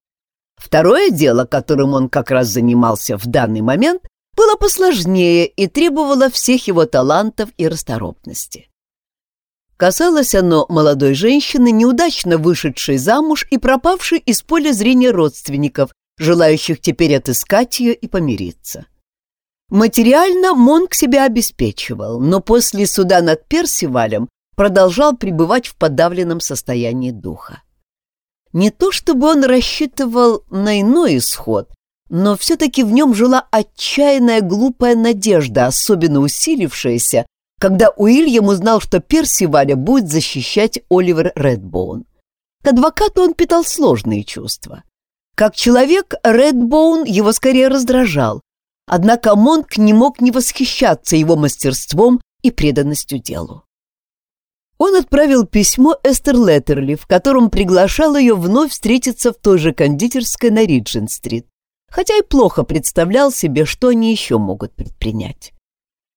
Второе дело, которым он как раз занимался в данный момент, было посложнее и требовало всех его талантов и расторопности. Касалось оно молодой женщины, неудачно вышедшей замуж и пропавшей из поля зрения родственников, желающих теперь отыскать ее и помириться. Материально Монк себя обеспечивал, но после суда над Персивалем продолжал пребывать в подавленном состоянии духа. Не то чтобы он рассчитывал на иной исход, но все-таки в нем жила отчаянная глупая надежда, особенно усилившаяся, когда Уильям узнал, что Персиваля будет защищать Оливер Редбоун. К адвокату он питал сложные чувства. Как человек, Редбоун его скорее раздражал, однако Монк не мог не восхищаться его мастерством и преданностью делу. Он отправил письмо Эстер Леттерли, в котором приглашал ее вновь встретиться в той же кондитерской на Риджин-стрит хотя и плохо представлял себе, что они еще могут предпринять.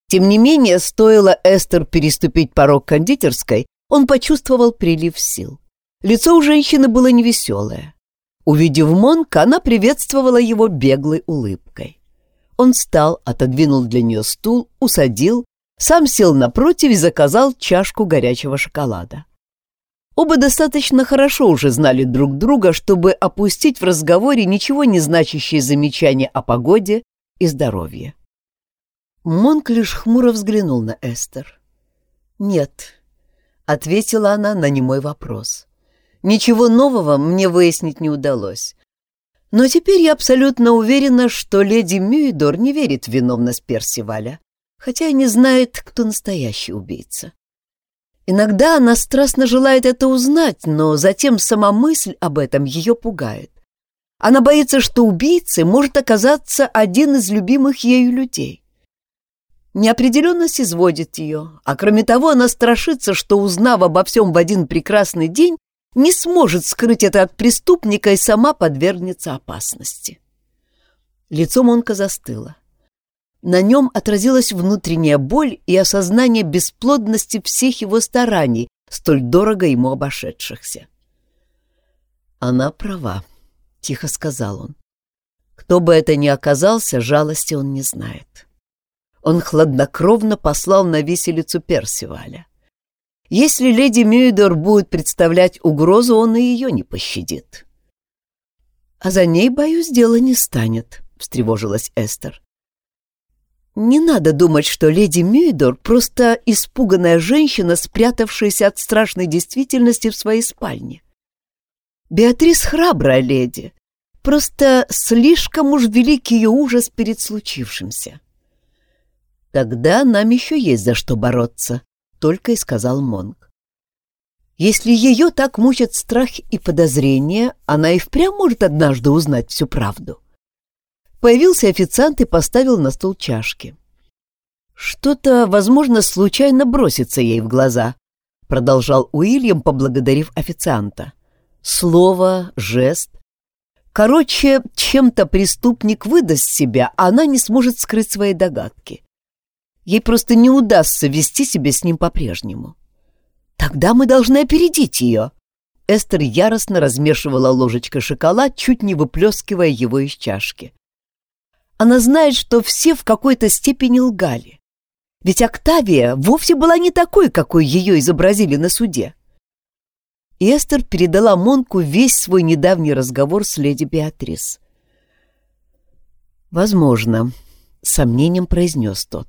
Тем не менее, стоило Эстер переступить порог кондитерской, он почувствовал прилив сил. Лицо у женщины было невеселое. Увидев Монка, она приветствовала его беглой улыбкой. Он встал, отодвинул для нее стул, усадил, сам сел напротив и заказал чашку горячего шоколада. Оба достаточно хорошо уже знали друг друга, чтобы опустить в разговоре ничего не значащие замечания о погоде и здоровье. Монк лишь хмуро взглянул на Эстер. «Нет», — ответила она на немой вопрос. «Ничего нового мне выяснить не удалось. Но теперь я абсолютно уверена, что леди Мюидор не верит в виновность Персиваля, хотя и не знает, кто настоящий убийца. Иногда она страстно желает это узнать, но затем сама мысль об этом ее пугает. Она боится, что убийцей может оказаться один из любимых ею людей. Неопределенность изводит ее, а кроме того она страшится, что, узнав обо всем в один прекрасный день, не сможет скрыть это от преступника и сама подвергнется опасности. Лицо Монка застыло. На нем отразилась внутренняя боль и осознание бесплодности всех его стараний, столь дорого ему обошедшихся. «Она права», — тихо сказал он. «Кто бы это ни оказался, жалости он не знает». Он хладнокровно послал на виселицу Персиваля. Если леди Мюидор будет представлять угрозу, он и ее не пощадит. «А за ней, боюсь, дело не станет», — встревожилась Эстер. Не надо думать, что леди Мюйдор просто испуганная женщина, спрятавшаяся от страшной действительности в своей спальне. Беатрис храбрая леди, просто слишком уж велик ее ужас перед случившимся. Тогда нам еще есть за что бороться, только и сказал Монг. Если ее так мучат страх и подозрения, она и впрямь может однажды узнать всю правду. — Появился официант и поставил на стол чашки. «Что-то, возможно, случайно бросится ей в глаза», — продолжал Уильям, поблагодарив официанта. «Слово, жест. Короче, чем-то преступник выдаст себя, а она не сможет скрыть свои догадки. Ей просто не удастся вести себя с ним по-прежнему. Тогда мы должны опередить ее». Эстер яростно размешивала ложечкой шоколад, чуть не выплескивая его из чашки. Она знает, что все в какой-то степени лгали. Ведь Октавия вовсе была не такой, какой ее изобразили на суде. И Эстер передала Монку весь свой недавний разговор с леди Беатрис. «Возможно», — сомнением произнес тот.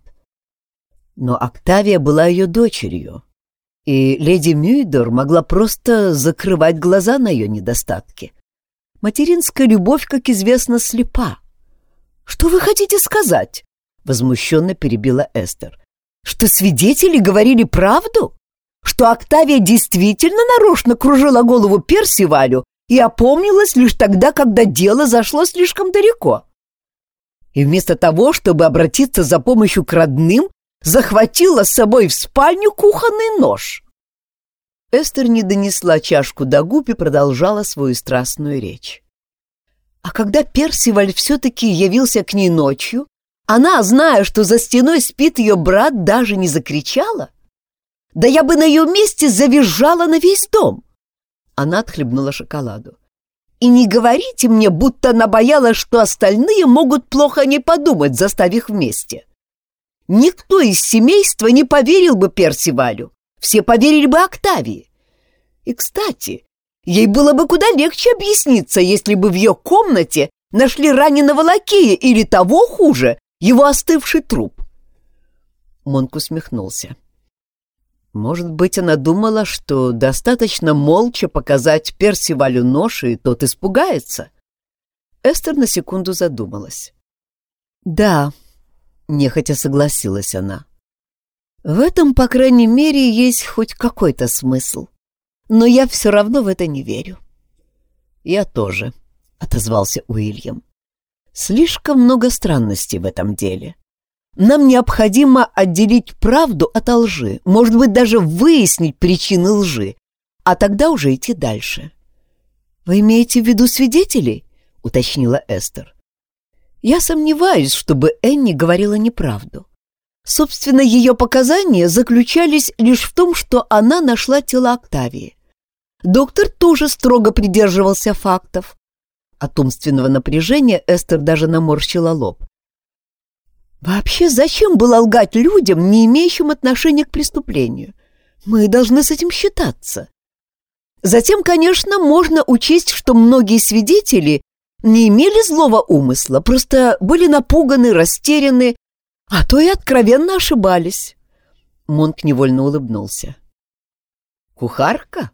Но Октавия была ее дочерью, и леди Мюйдор могла просто закрывать глаза на ее недостатки. Материнская любовь, как известно, слепа. «Что вы хотите сказать?» — возмущенно перебила Эстер. «Что свидетели говорили правду? Что Октавия действительно нарочно кружила голову Персивалю и опомнилась лишь тогда, когда дело зашло слишком далеко?» И вместо того, чтобы обратиться за помощью к родным, захватила с собой в спальню кухонный нож. Эстер не донесла чашку до губ и продолжала свою страстную речь. А когда Персиваль все-таки явился к ней ночью, она, зная, что за стеной спит ее брат, даже не закричала. Да я бы на ее месте завизжала на весь дом. Она отхлебнула шоколаду. И не говорите мне, будто она боялась, что остальные могут плохо не подумать, заставив вместе. Никто из семейства не поверил бы Персивалю. Все поверили бы Октавии. И, кстати, ей было бы куда легче объясниться, если бы в ее комнате нашли раненого лакея или того хуже, его остывший труп. Монк усмехнулся. Может быть, она думала, что достаточно молча показать Персивалю нож, и тот испугается? Эстер на секунду задумалась. «Да», — нехотя согласилась она. «В этом, по крайней мере, есть хоть какой-то смысл. Но я все равно в это не верю». «Я тоже», — отозвался Уильям. «Слишком много странностей в этом деле. Нам необходимо отделить правду от лжи, может быть, даже выяснить причины лжи, а тогда уже идти дальше. «Вы имеете в виду свидетелей?» — уточнила Эстер. «Я сомневаюсь, чтобы Энни говорила неправду. Собственно, ее показания заключались лишь в том, что она нашла тело Октавии. Доктор тоже строго придерживался фактов. От умственного напряжения Эстер даже наморщила лоб. Вообще, зачем было лгать людям, не имеющим отношения к преступлению? Мы должны с этим считаться. Затем, конечно, можно учесть, что многие свидетели не имели злого умысла, просто были напуганы, растеряны, а то и откровенно ошибались. Монк невольно улыбнулся. «Кухарка?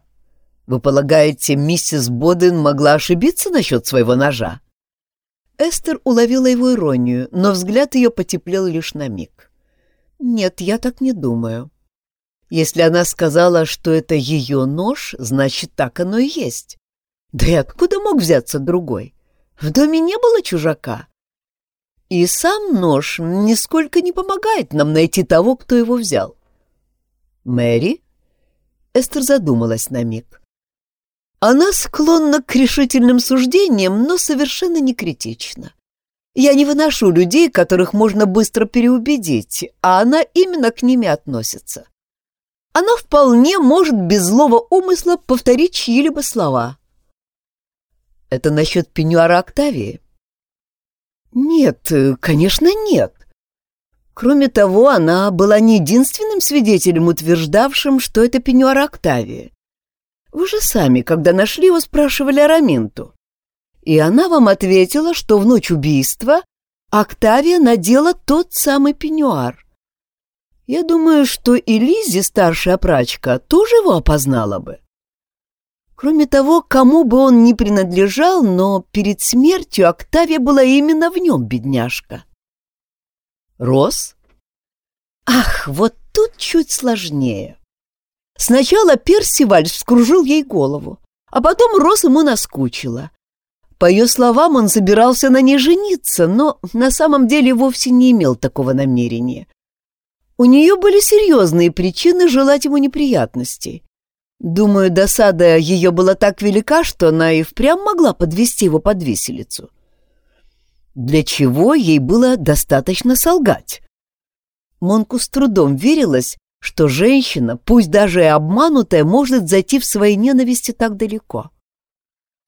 Вы полагаете, миссис Боден могла ошибиться насчет своего ножа?» Эстер уловила его иронию, но взгляд ее потеплел лишь на миг. «Нет, я так не думаю. Если она сказала, что это ее нож, значит, так оно и есть. Да и откуда мог взяться другой? В доме не было чужака. И сам нож нисколько не помогает нам найти того, кто его взял». «Мэри?» Эстер задумалась на миг. Она склонна к решительным суждениям, но совершенно не критична. Я не выношу людей, которых можно быстро переубедить, а она именно к ними относится. Она вполне может без злого умысла повторить чьи-либо слова. Это насчет пеньюара Октавии? Нет, конечно, нет. Кроме того, она была не единственным свидетелем, утверждавшим, что это пеньюар Октавии. Вы же сами, когда нашли его, спрашивали Араминту. И она вам ответила, что в ночь убийства Октавия надела тот самый пеньюар. Я думаю, что и Лиззи, старшая прачка, тоже его опознала бы. Кроме того, кому бы он ни принадлежал, но перед смертью Октавия была именно в нем, бедняжка. Рос? Ах, вот тут чуть сложнее. Сначала Персиваль вскружил ей голову, а потом Рос ему наскучила. По ее словам, он собирался на ней жениться, но на самом деле вовсе не имел такого намерения. У нее были серьезные причины желать ему неприятностей. Думаю, досада ее была так велика, что она и впрямь могла подвести его под виселицу. Для чего ей было достаточно солгать? Монку с трудом верилось, что женщина, пусть даже и обманутая, может зайти в своей ненависти так далеко.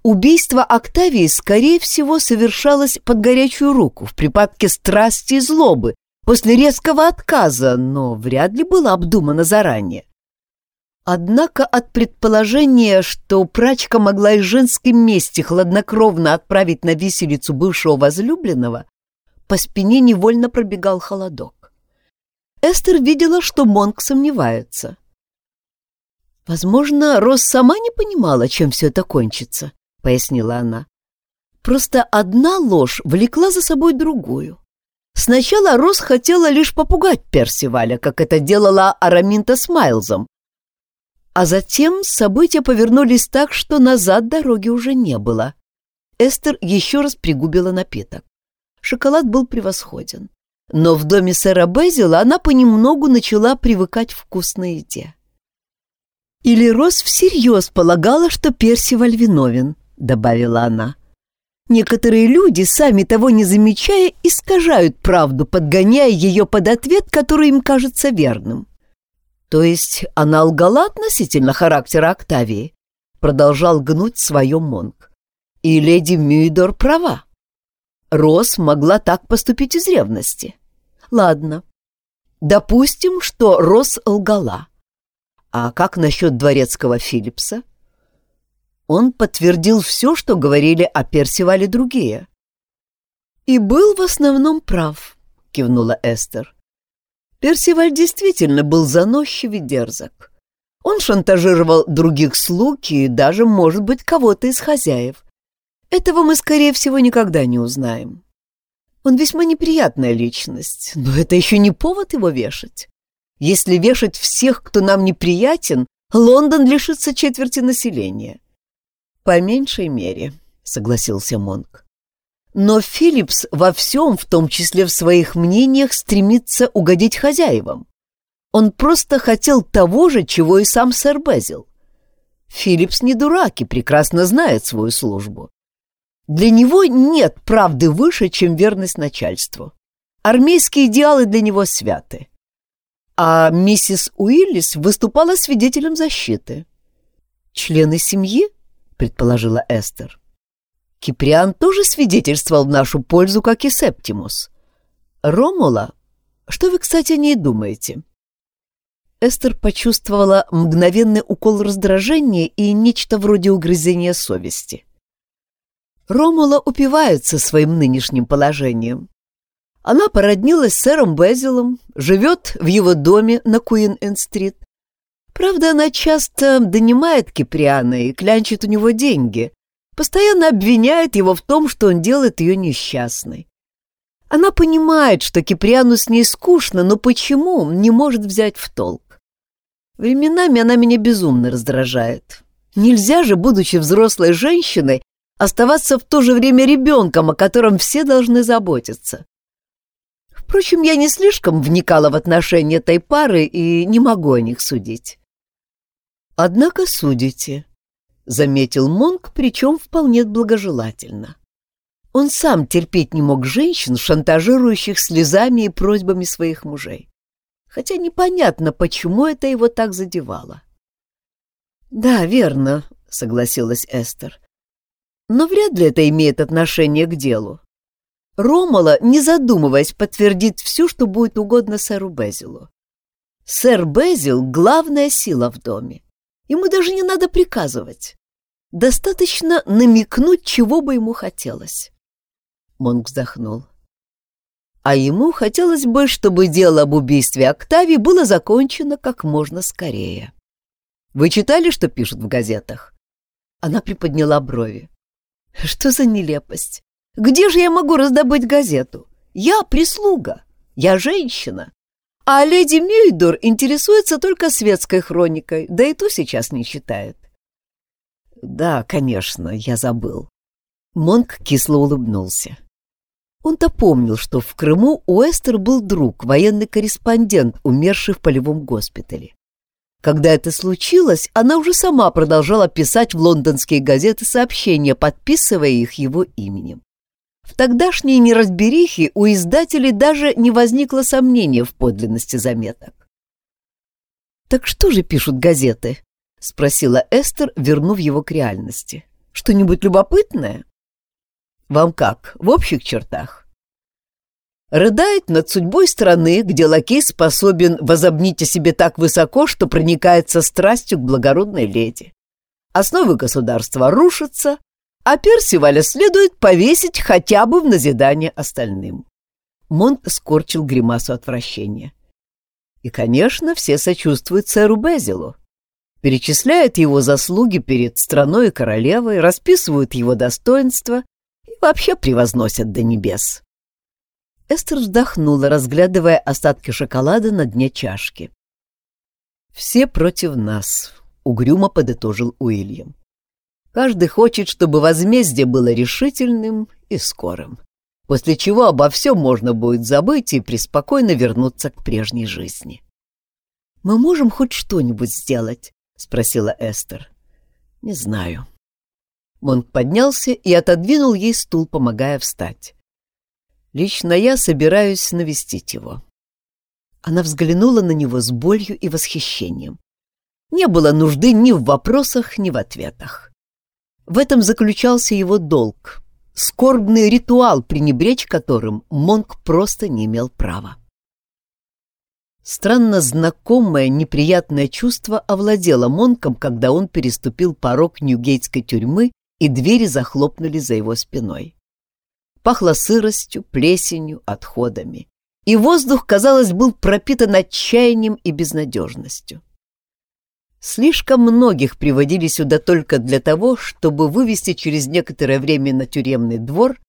Убийство Октавии, скорее всего, совершалось под горячую руку, в припадке страсти и злобы, после резкого отказа, но вряд ли было обдумано заранее. Однако от предположения, что прачка могла из женским мести хладнокровно отправить на виселицу бывшего возлюбленного, по спине невольно пробегал холодок. Эстер видела, что Монк сомневается. «Возможно, Рос сама не понимала, чем все это кончится», — пояснила она. «Просто одна ложь влекла за собой другую. Сначала Рос хотела лишь попугать Персиваля, как это делала Араминта с Майлзом. А затем события повернулись так, что назад дороги уже не было. Эстер еще раз пригубила напиток. шоколад был превосходен. Но в доме сэра Безила она понемногу начала привыкать к вкусной еде. «Или Рос всерьез полагала, что Персиваль виновен», — добавила она. «Некоторые люди, сами того не замечая, искажают правду, подгоняя ее под ответ, который им кажется верным». «То есть она лгала относительно характера Октавии?» — продолжал гнуть свое Монг. «И леди Мюидор права. Рос могла так поступить из ревности. Ладно, допустим, что Рос лгала. А как насчет дворецкого Филлипса? Он подтвердил все, что говорили о Персивале другие. «И был в основном прав», — кивнула Эстер. Персиваль действительно был заносчив и дерзок. Он шантажировал других слуг и даже, может быть, кого-то из хозяев. Этого мы, скорее всего, никогда не узнаем. Он весьма неприятная личность, но это еще не повод его вешать. Если вешать всех, кто нам неприятен, Лондон лишится четверти населения. По меньшей мере, согласился Монк. Но Филлипс во всем, в том числе в своих мнениях, стремится угодить хозяевам. Он просто хотел того же, чего и сам сэр Безил. Филлипс не дурак и прекрасно знает свою службу. Для него нет правды выше, чем верность начальству. Армейские идеалы для него святы. А миссис Уиллис выступала свидетелем защиты. «Члены семьи?» — предположила Эстер. Киприан тоже свидетельствовал в нашу пользу, как и Септимус. Ромула? Что вы, кстати, о ней думаете?» Эстер почувствовала мгновенный укол раздражения и нечто вроде угрызения совести. Ромула упивается своим нынешним положением. Она породнилась с сэром Безилом, живет в его доме на Куин-Энд-стрит. Правда, она часто донимает Киприана и клянчит у него деньги, постоянно обвиняет его в том, что он делает ее несчастной. Она понимает, что Киприану с ней скучно, но почему, не может взять в толк. Временами она меня безумно раздражает. Нельзя же, будучи взрослой женщиной, оставаться в то же время ребенком, о котором все должны заботиться. Впрочем, я не слишком вникала в отношения этой пары и не могу о них судить. «Однако судите», — заметил Монк, причем вполне благожелательно. Он сам терпеть не мог женщин, шантажирующих слезами и просьбами своих мужей. Хотя непонятно, почему это его так задевало. «Да, верно», — согласилась Эстер. Но вряд ли это имеет отношение к делу. Ромала, не задумываясь, подтвердит все, что будет угодно сэру Безилу. Сэр Безил — главная сила в доме. Ему даже не надо приказывать. Достаточно намекнуть, чего бы ему хотелось. Монг вздохнул. А ему хотелось бы, чтобы дело об убийстве Октавии было закончено как можно скорее. Вы читали, что пишут в газетах? Она приподняла брови. Что за нелепость? Где же я могу раздобыть газету? Я прислуга, я женщина. А леди Мюйдор интересуется только светской хроникой, да и ту сейчас не читает. Да, конечно, я забыл. Монк кисло улыбнулся. Он-то помнил, что в Крыму у Эстер был друг, военный корреспондент, умерший в полевом госпитале. Когда это случилось, она уже сама продолжала писать в лондонские газеты сообщения, подписывая их его именем. В тогдашней неразберихе у издателей даже не возникло сомнения в подлинности заметок. «Так что же пишут газеты?» — спросила Эстер, вернув его к реальности. «Что-нибудь любопытное?» «Вам как, в общих чертах?» рыдает над судьбой страны, где лакей способен возобнить о себе так высоко, что проникается страстью к благородной леди. Основы государства рушатся, а Персиваля следует повесить хотя бы в назидание остальным. Монт скорчил гримасу отвращения. И, конечно, все сочувствуют сэру Безилу. Перечисляют его заслуги перед страной и королевой, расписывают его достоинства и вообще превозносят до небес. Эстер вздохнула, разглядывая остатки шоколада на дне чашки. «Все против нас», — угрюмо подытожил Уильям. «Каждый хочет, чтобы возмездие было решительным и скорым. после чего обо всем можно будет забыть и преспокойно вернуться к прежней жизни. «Мы можем хоть что-нибудь сделать?» — спросила Эстер. «Не знаю». Монк поднялся и отодвинул ей стул, помогая встать. «Лично я собираюсь навестить его». Она взглянула на него с болью и восхищением. Не было нужды ни в вопросах, ни в ответах. В этом заключался его долг, скорбный ритуал, пренебречь которым Монк просто не имел права. Странно знакомое неприятное чувство овладело Монком, когда он переступил порог Ньюгейтской тюрьмы и двери захлопнули за его спиной. Пахло сыростью, плесенью, отходами. И воздух, казалось, был пропитан отчаянием и безнадежностью. Слишком многих приводили сюда только для того, чтобы вывести через некоторое время на тюремный двор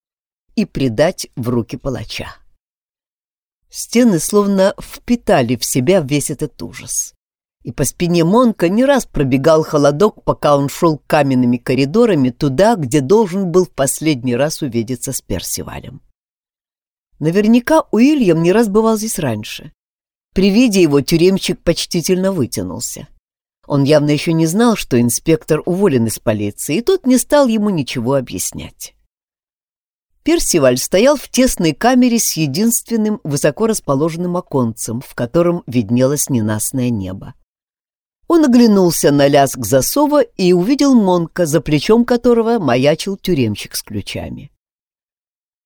и предать в руки палача. Стены словно впитали в себя весь этот ужас. И по спине Монка не раз пробегал холодок, пока он шел каменными коридорами туда, где должен был в последний раз увидеться с Персивалем. Наверняка Уильям не раз бывал здесь раньше. При виде его тюремщик почтительно вытянулся. Он явно еще не знал, что инспектор уволен из полиции, и тот не стал ему ничего объяснять. Персиваль стоял в тесной камере с единственным высоко расположенным оконцем, в котором виднелось ненастное небо. Он оглянулся на лязг засова и увидел Монка, за плечом которого маячил тюремщик с ключами.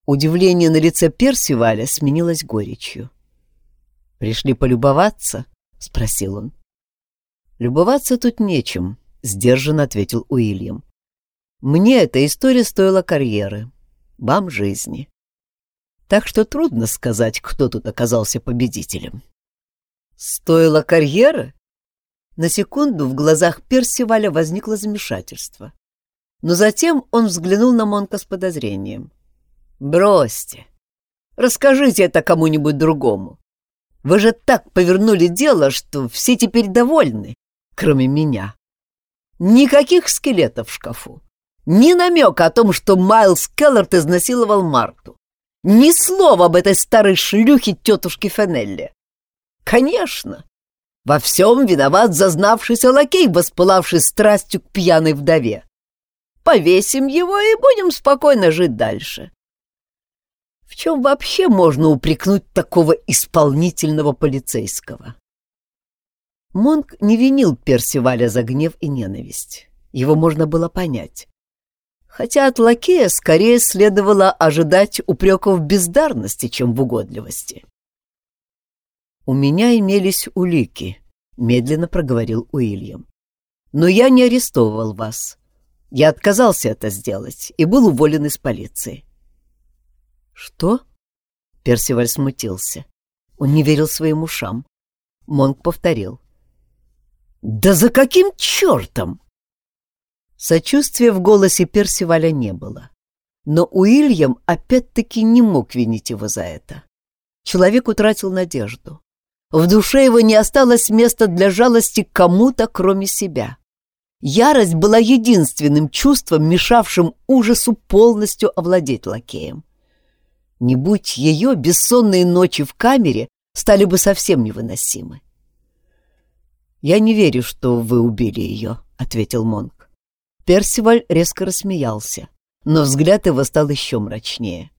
Удивление на лице Персиваля сменилось горечью. «Пришли полюбоваться?» — спросил он. «Любоваться тут нечем», — сдержанно ответил Уильям. «Мне эта история стоила карьеры, вам жизни. Так что трудно сказать, кто тут оказался победителем». «Стоила карьеры?» На секунду в глазах Персиваля возникло замешательство. Но затем он взглянул на Монка с подозрением. «Бросьте. Расскажите это кому-нибудь другому. Вы же так повернули дело, что все теперь довольны кроме меня. Никаких скелетов в шкафу. Ни намека о том, что Майлз Келлард изнасиловал Марту. Ни слова об этой старой шлюхе тетушке Фенелли. Конечно, во всем виноват зазнавшийся лакей, воспылавший страстью к пьяной вдове. Повесим его и будем спокойно жить дальше. В чем вообще можно упрекнуть такого исполнительного полицейского? Монк не винил Персиваля за гнев и ненависть. Его можно было понять. Хотя от лакея скорее следовало ожидать упреков бездарности, чем в угодливости. «У меня имелись улики», — медленно проговорил Уильям. «Но я не арестовывал вас. Я отказался это сделать и был уволен из полиции». «Что?» — Персиваль смутился. Он не верил своим ушам. Монк повторил. «Да за каким чертом?» Сочувствия в голосе Персиваля не было. Но Уильям опять-таки не мог винить его за это. Человек утратил надежду. В душе его не осталось места для жалости кому-то, кроме себя. Ярость была единственным чувством, мешавшим ужасу полностью овладеть лакеем. Не будь ее, бессонные ночи в камере стали бы совсем невыносимы. «Я не верю, что вы убили ее», — ответил Монк. Персиваль резко рассмеялся, но взгляд его стал еще мрачнее.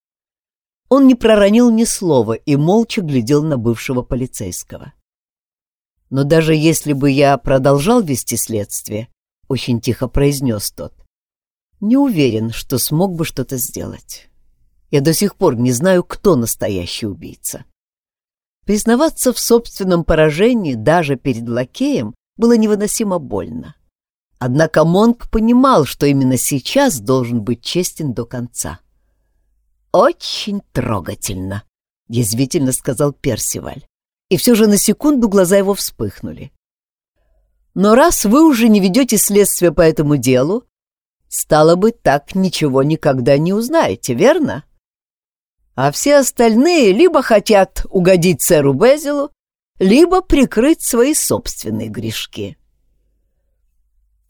Он не проронил ни слова и молча глядел на бывшего полицейского. «Но даже если бы я продолжал вести следствие», — очень тихо произнес тот, — «не уверен, что смог бы что-то сделать. Я до сих пор не знаю, кто настоящий убийца». Признаваться в собственном поражении даже перед лакеем было невыносимо больно. Однако Монк понимал, что именно сейчас должен быть честен до конца. «Очень трогательно», — язвительно сказал Персиваль. И все же на секунду глаза его вспыхнули. «Но раз вы уже не ведете следствие по этому делу, стало быть, так ничего никогда не узнаете, верно?» а все остальные либо хотят угодить сэру Безилу, либо прикрыть свои собственные грешки.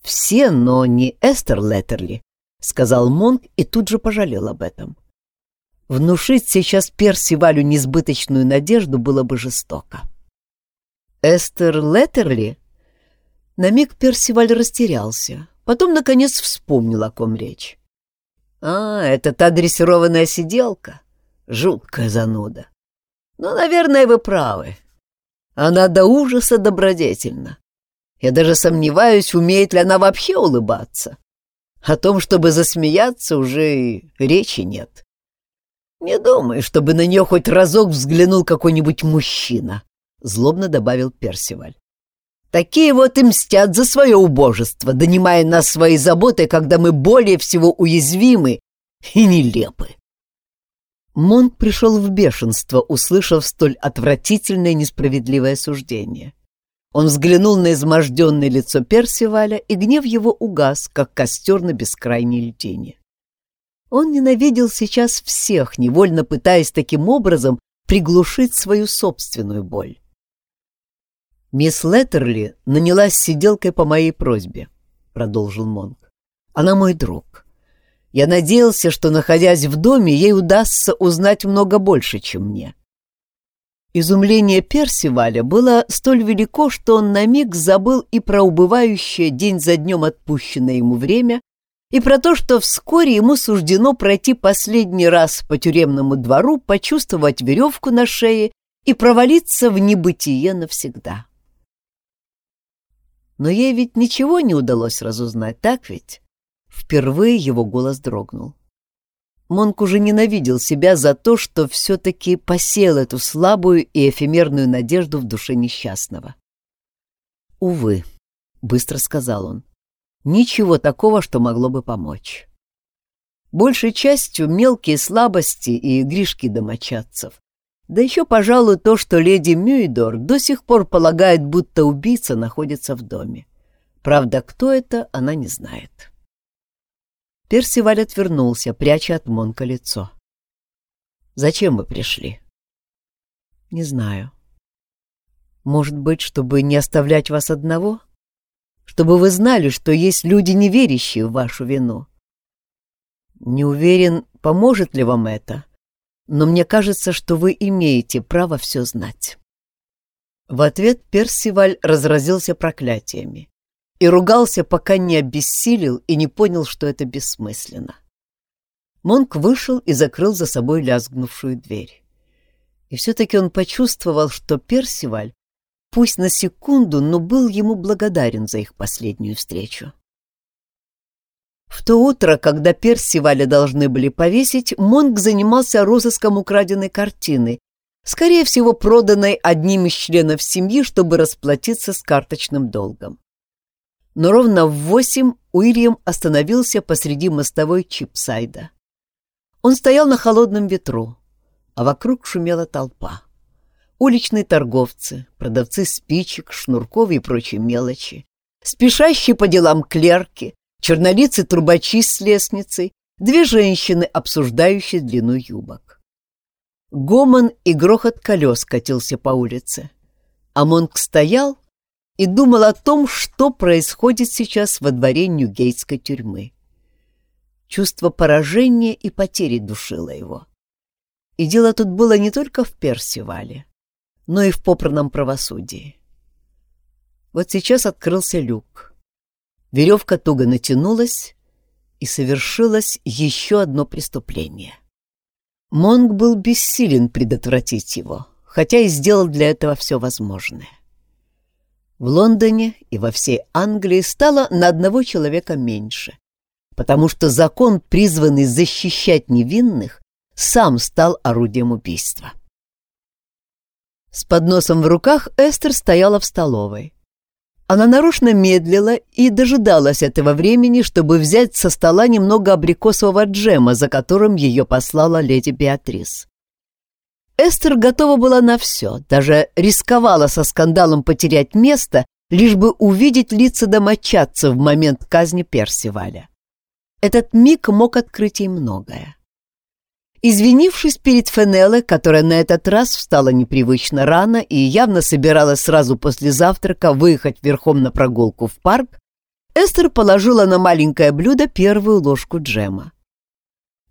«Все, но не Эстер Леттерли», — сказал Монк и тут же пожалел об этом. Внушить сейчас Персивалю несбыточную надежду было бы жестоко. «Эстер Леттерли?» На миг Персиваль растерялся, потом, наконец, вспомнил, о ком речь. «А, это та дрессированная сиделка. Жуткая зануда. Ну, наверное, вы правы. Она до ужаса добродетельна. Я даже сомневаюсь, умеет ли она вообще улыбаться. О том, чтобы засмеяться, уже и речи нет. Не думаю, чтобы на нее хоть разок взглянул какой-нибудь мужчина, — злобно добавил Персиваль. Такие вот и мстят за свое убожество, донимая нас своей заботой, когда мы более всего уязвимы и нелепы. Монк пришел в бешенство, услышав столь отвратительное несправедливое суждение. Он взглянул на изможденное лицо Персиваля, и гнев его угас, как костер на бескрайней льдине. Он ненавидел сейчас всех, невольно пытаясь таким образом приглушить свою собственную боль. «Мисс Леттерли нанялась сиделкой по моей просьбе», — продолжил Монк. «Она мой друг. Я надеялся, что, находясь в доме, ей удастся узнать много больше, чем мне. Изумление Персиваля было столь велико, что он на миг забыл и про убывающее день за днем отпущенное ему время, и про то, что вскоре ему суждено пройти последний раз по тюремному двору, почувствовать веревку на шее и провалиться в небытие навсегда. Но ей ведь ничего не удалось разузнать, так ведь? Впервые его голос дрогнул. Монк уже ненавидел себя за то, что все-таки посел эту слабую и эфемерную надежду в душе несчастного. «Увы», — быстро сказал он, — «ничего такого, что могло бы помочь. Большей частью мелкие слабости и игришки домочадцев. Да еще, пожалуй, то, что леди Мюидор до сих пор полагает, будто убийца находится в доме. Правда, кто это, она не знает». Персиваль отвернулся, пряча от Монка лицо. «Зачем вы пришли?» «Не знаю. Может быть, чтобы не оставлять вас одного? Чтобы вы знали, что есть люди, не верящие в вашу вину. Не уверен, поможет ли вам это, но мне кажется, что вы имеете право все знать». В ответ Персиваль разразился проклятиями и ругался, пока не обессилел и не понял, что это бессмысленно. Монк вышел и закрыл за собой лязгнувшую дверь. И все-таки он почувствовал, что Персиваль, пусть на секунду, но был ему благодарен за их последнюю встречу. В то утро, когда Персиваля должны были повесить, Монк занимался розыском украденной картины, скорее всего, проданной одним из членов семьи, чтобы расплатиться с карточным долгом но ровно в восемь Уильям остановился посреди мостовой Чипсайда. Он стоял на холодном ветру, а вокруг шумела толпа. Уличные торговцы, продавцы спичек, шнурков и прочей мелочи, спешащие по делам клерки, чернолицы трубачи с лестницей, две женщины, обсуждающие длину юбок. Гомон и грохот колес катился по улице. А Монк стоял и думал о том, что происходит сейчас во дворе Ньюгейтской тюрьмы. Чувство поражения и потери душило его. И дело тут было не только в Персивале, но и в попранном правосудии. Вот сейчас открылся люк. Веревка туго натянулась, и совершилось еще одно преступление. Монг был бессилен предотвратить его, хотя и сделал для этого все возможное. В Лондоне и во всей Англии стало на одного человека меньше, потому что закон, призванный защищать невинных, сам стал орудием убийства. С подносом в руках Эстер стояла в столовой. Она нарочно медлила и дожидалась этого времени, чтобы взять со стола немного абрикосового джема, за которым ее послала леди Беатрис. Эстер готова была на все, даже рисковала со скандалом потерять место, лишь бы увидеть лица домочадцев в момент казни Персиваля. Этот миг мог открыть ей многое. Извинившись перед Фенеллой, которая на этот раз встала непривычно рано и явно собиралась сразу после завтрака выехать верхом на прогулку в парк, Эстер положила на маленькое блюдо первую ложку джема.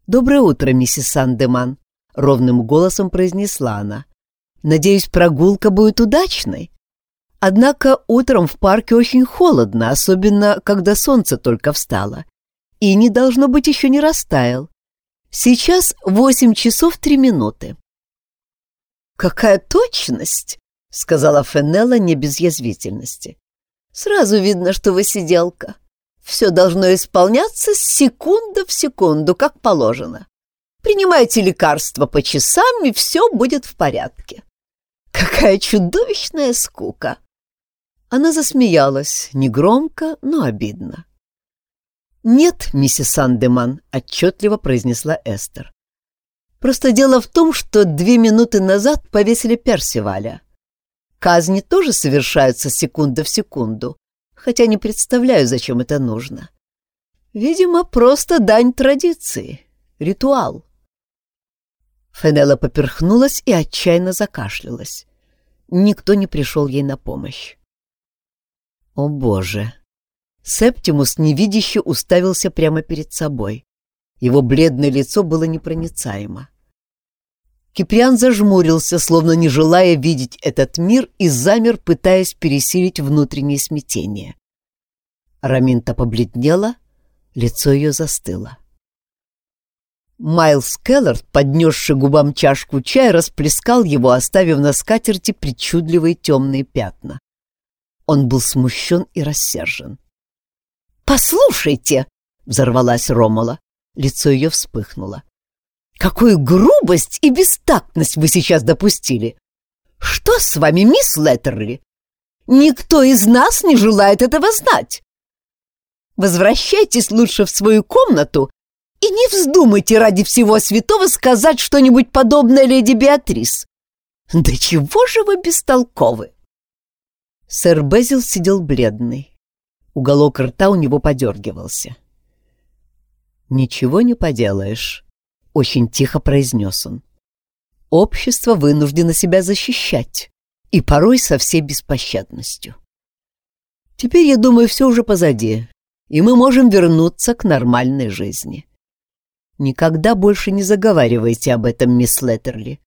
«Доброе утро, миссис Сандеман», — ровным голосом произнесла она. «Надеюсь, прогулка будет удачной. Однако утром в парке очень холодно, особенно когда солнце только встало. И не должно быть еще не растаял. Сейчас восемь часов три минуты». «Какая точность!» — сказала Фенелла не без язвительности. «Сразу видно, что вы сиделка. Все должно исполняться с секунды в секунду, как положено. Принимайте лекарства по часам, и все будет в порядке. Какая чудовищная скука!» Она засмеялась, негромко, но обидно. «Нет, миссис Сандеман», — отчетливо произнесла Эстер. «Просто дело в том, что две минуты назад повесили Персиваля. Казни тоже совершаются секунда в секунду, хотя не представляю, зачем это нужно. Видимо, просто дань традиции, ритуал». Фенелла поперхнулась и отчаянно закашлялась. Никто не пришел ей на помощь. О боже! Септимус невидяще уставился прямо перед собой. Его бледное лицо было непроницаемо. Киприан зажмурился, словно не желая видеть этот мир, и замер, пытаясь пересилить внутреннее смятение. Раминта побледнела, лицо ее застыло. Майлз Келлард, поднесший губам чашку чая, расплескал его, оставив на скатерти причудливые темные пятна. Он был смущен и рассержен. «Послушайте!» — взорвалась Ромала. Лицо ее вспыхнуло. «Какую грубость и бестактность вы сейчас допустили! Что с вами, мисс Леттерли? Никто из нас не желает этого знать! Возвращайтесь лучше в свою комнату и не вздумайте ради всего святого сказать что-нибудь подобное леди Беатрис. Да чего же вы бестолковы? Сэр Безил сидел бледный. Уголок рта у него подергивался. «Ничего не поделаешь», — очень тихо произнес он. «Общество вынуждено себя защищать, и порой со всей беспощадностью. Теперь, я думаю, все уже позади, и мы можем вернуться к нормальной жизни. Никогда больше не заговаривайте об этом, мисс Леттерли.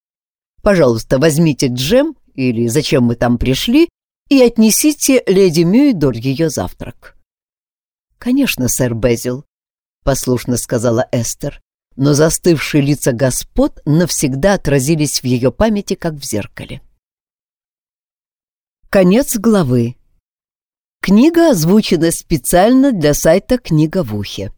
Пожалуйста, возьмите джем, или зачем мы там пришли, и отнесите леди Мюидор ее завтрак». «Конечно, сэр Безил», — послушно сказала Эстер, но застывшие лица господ навсегда отразились в ее памяти, как в зеркале. Конец главы. Книга озвучена специально для сайта «Книга в ухе».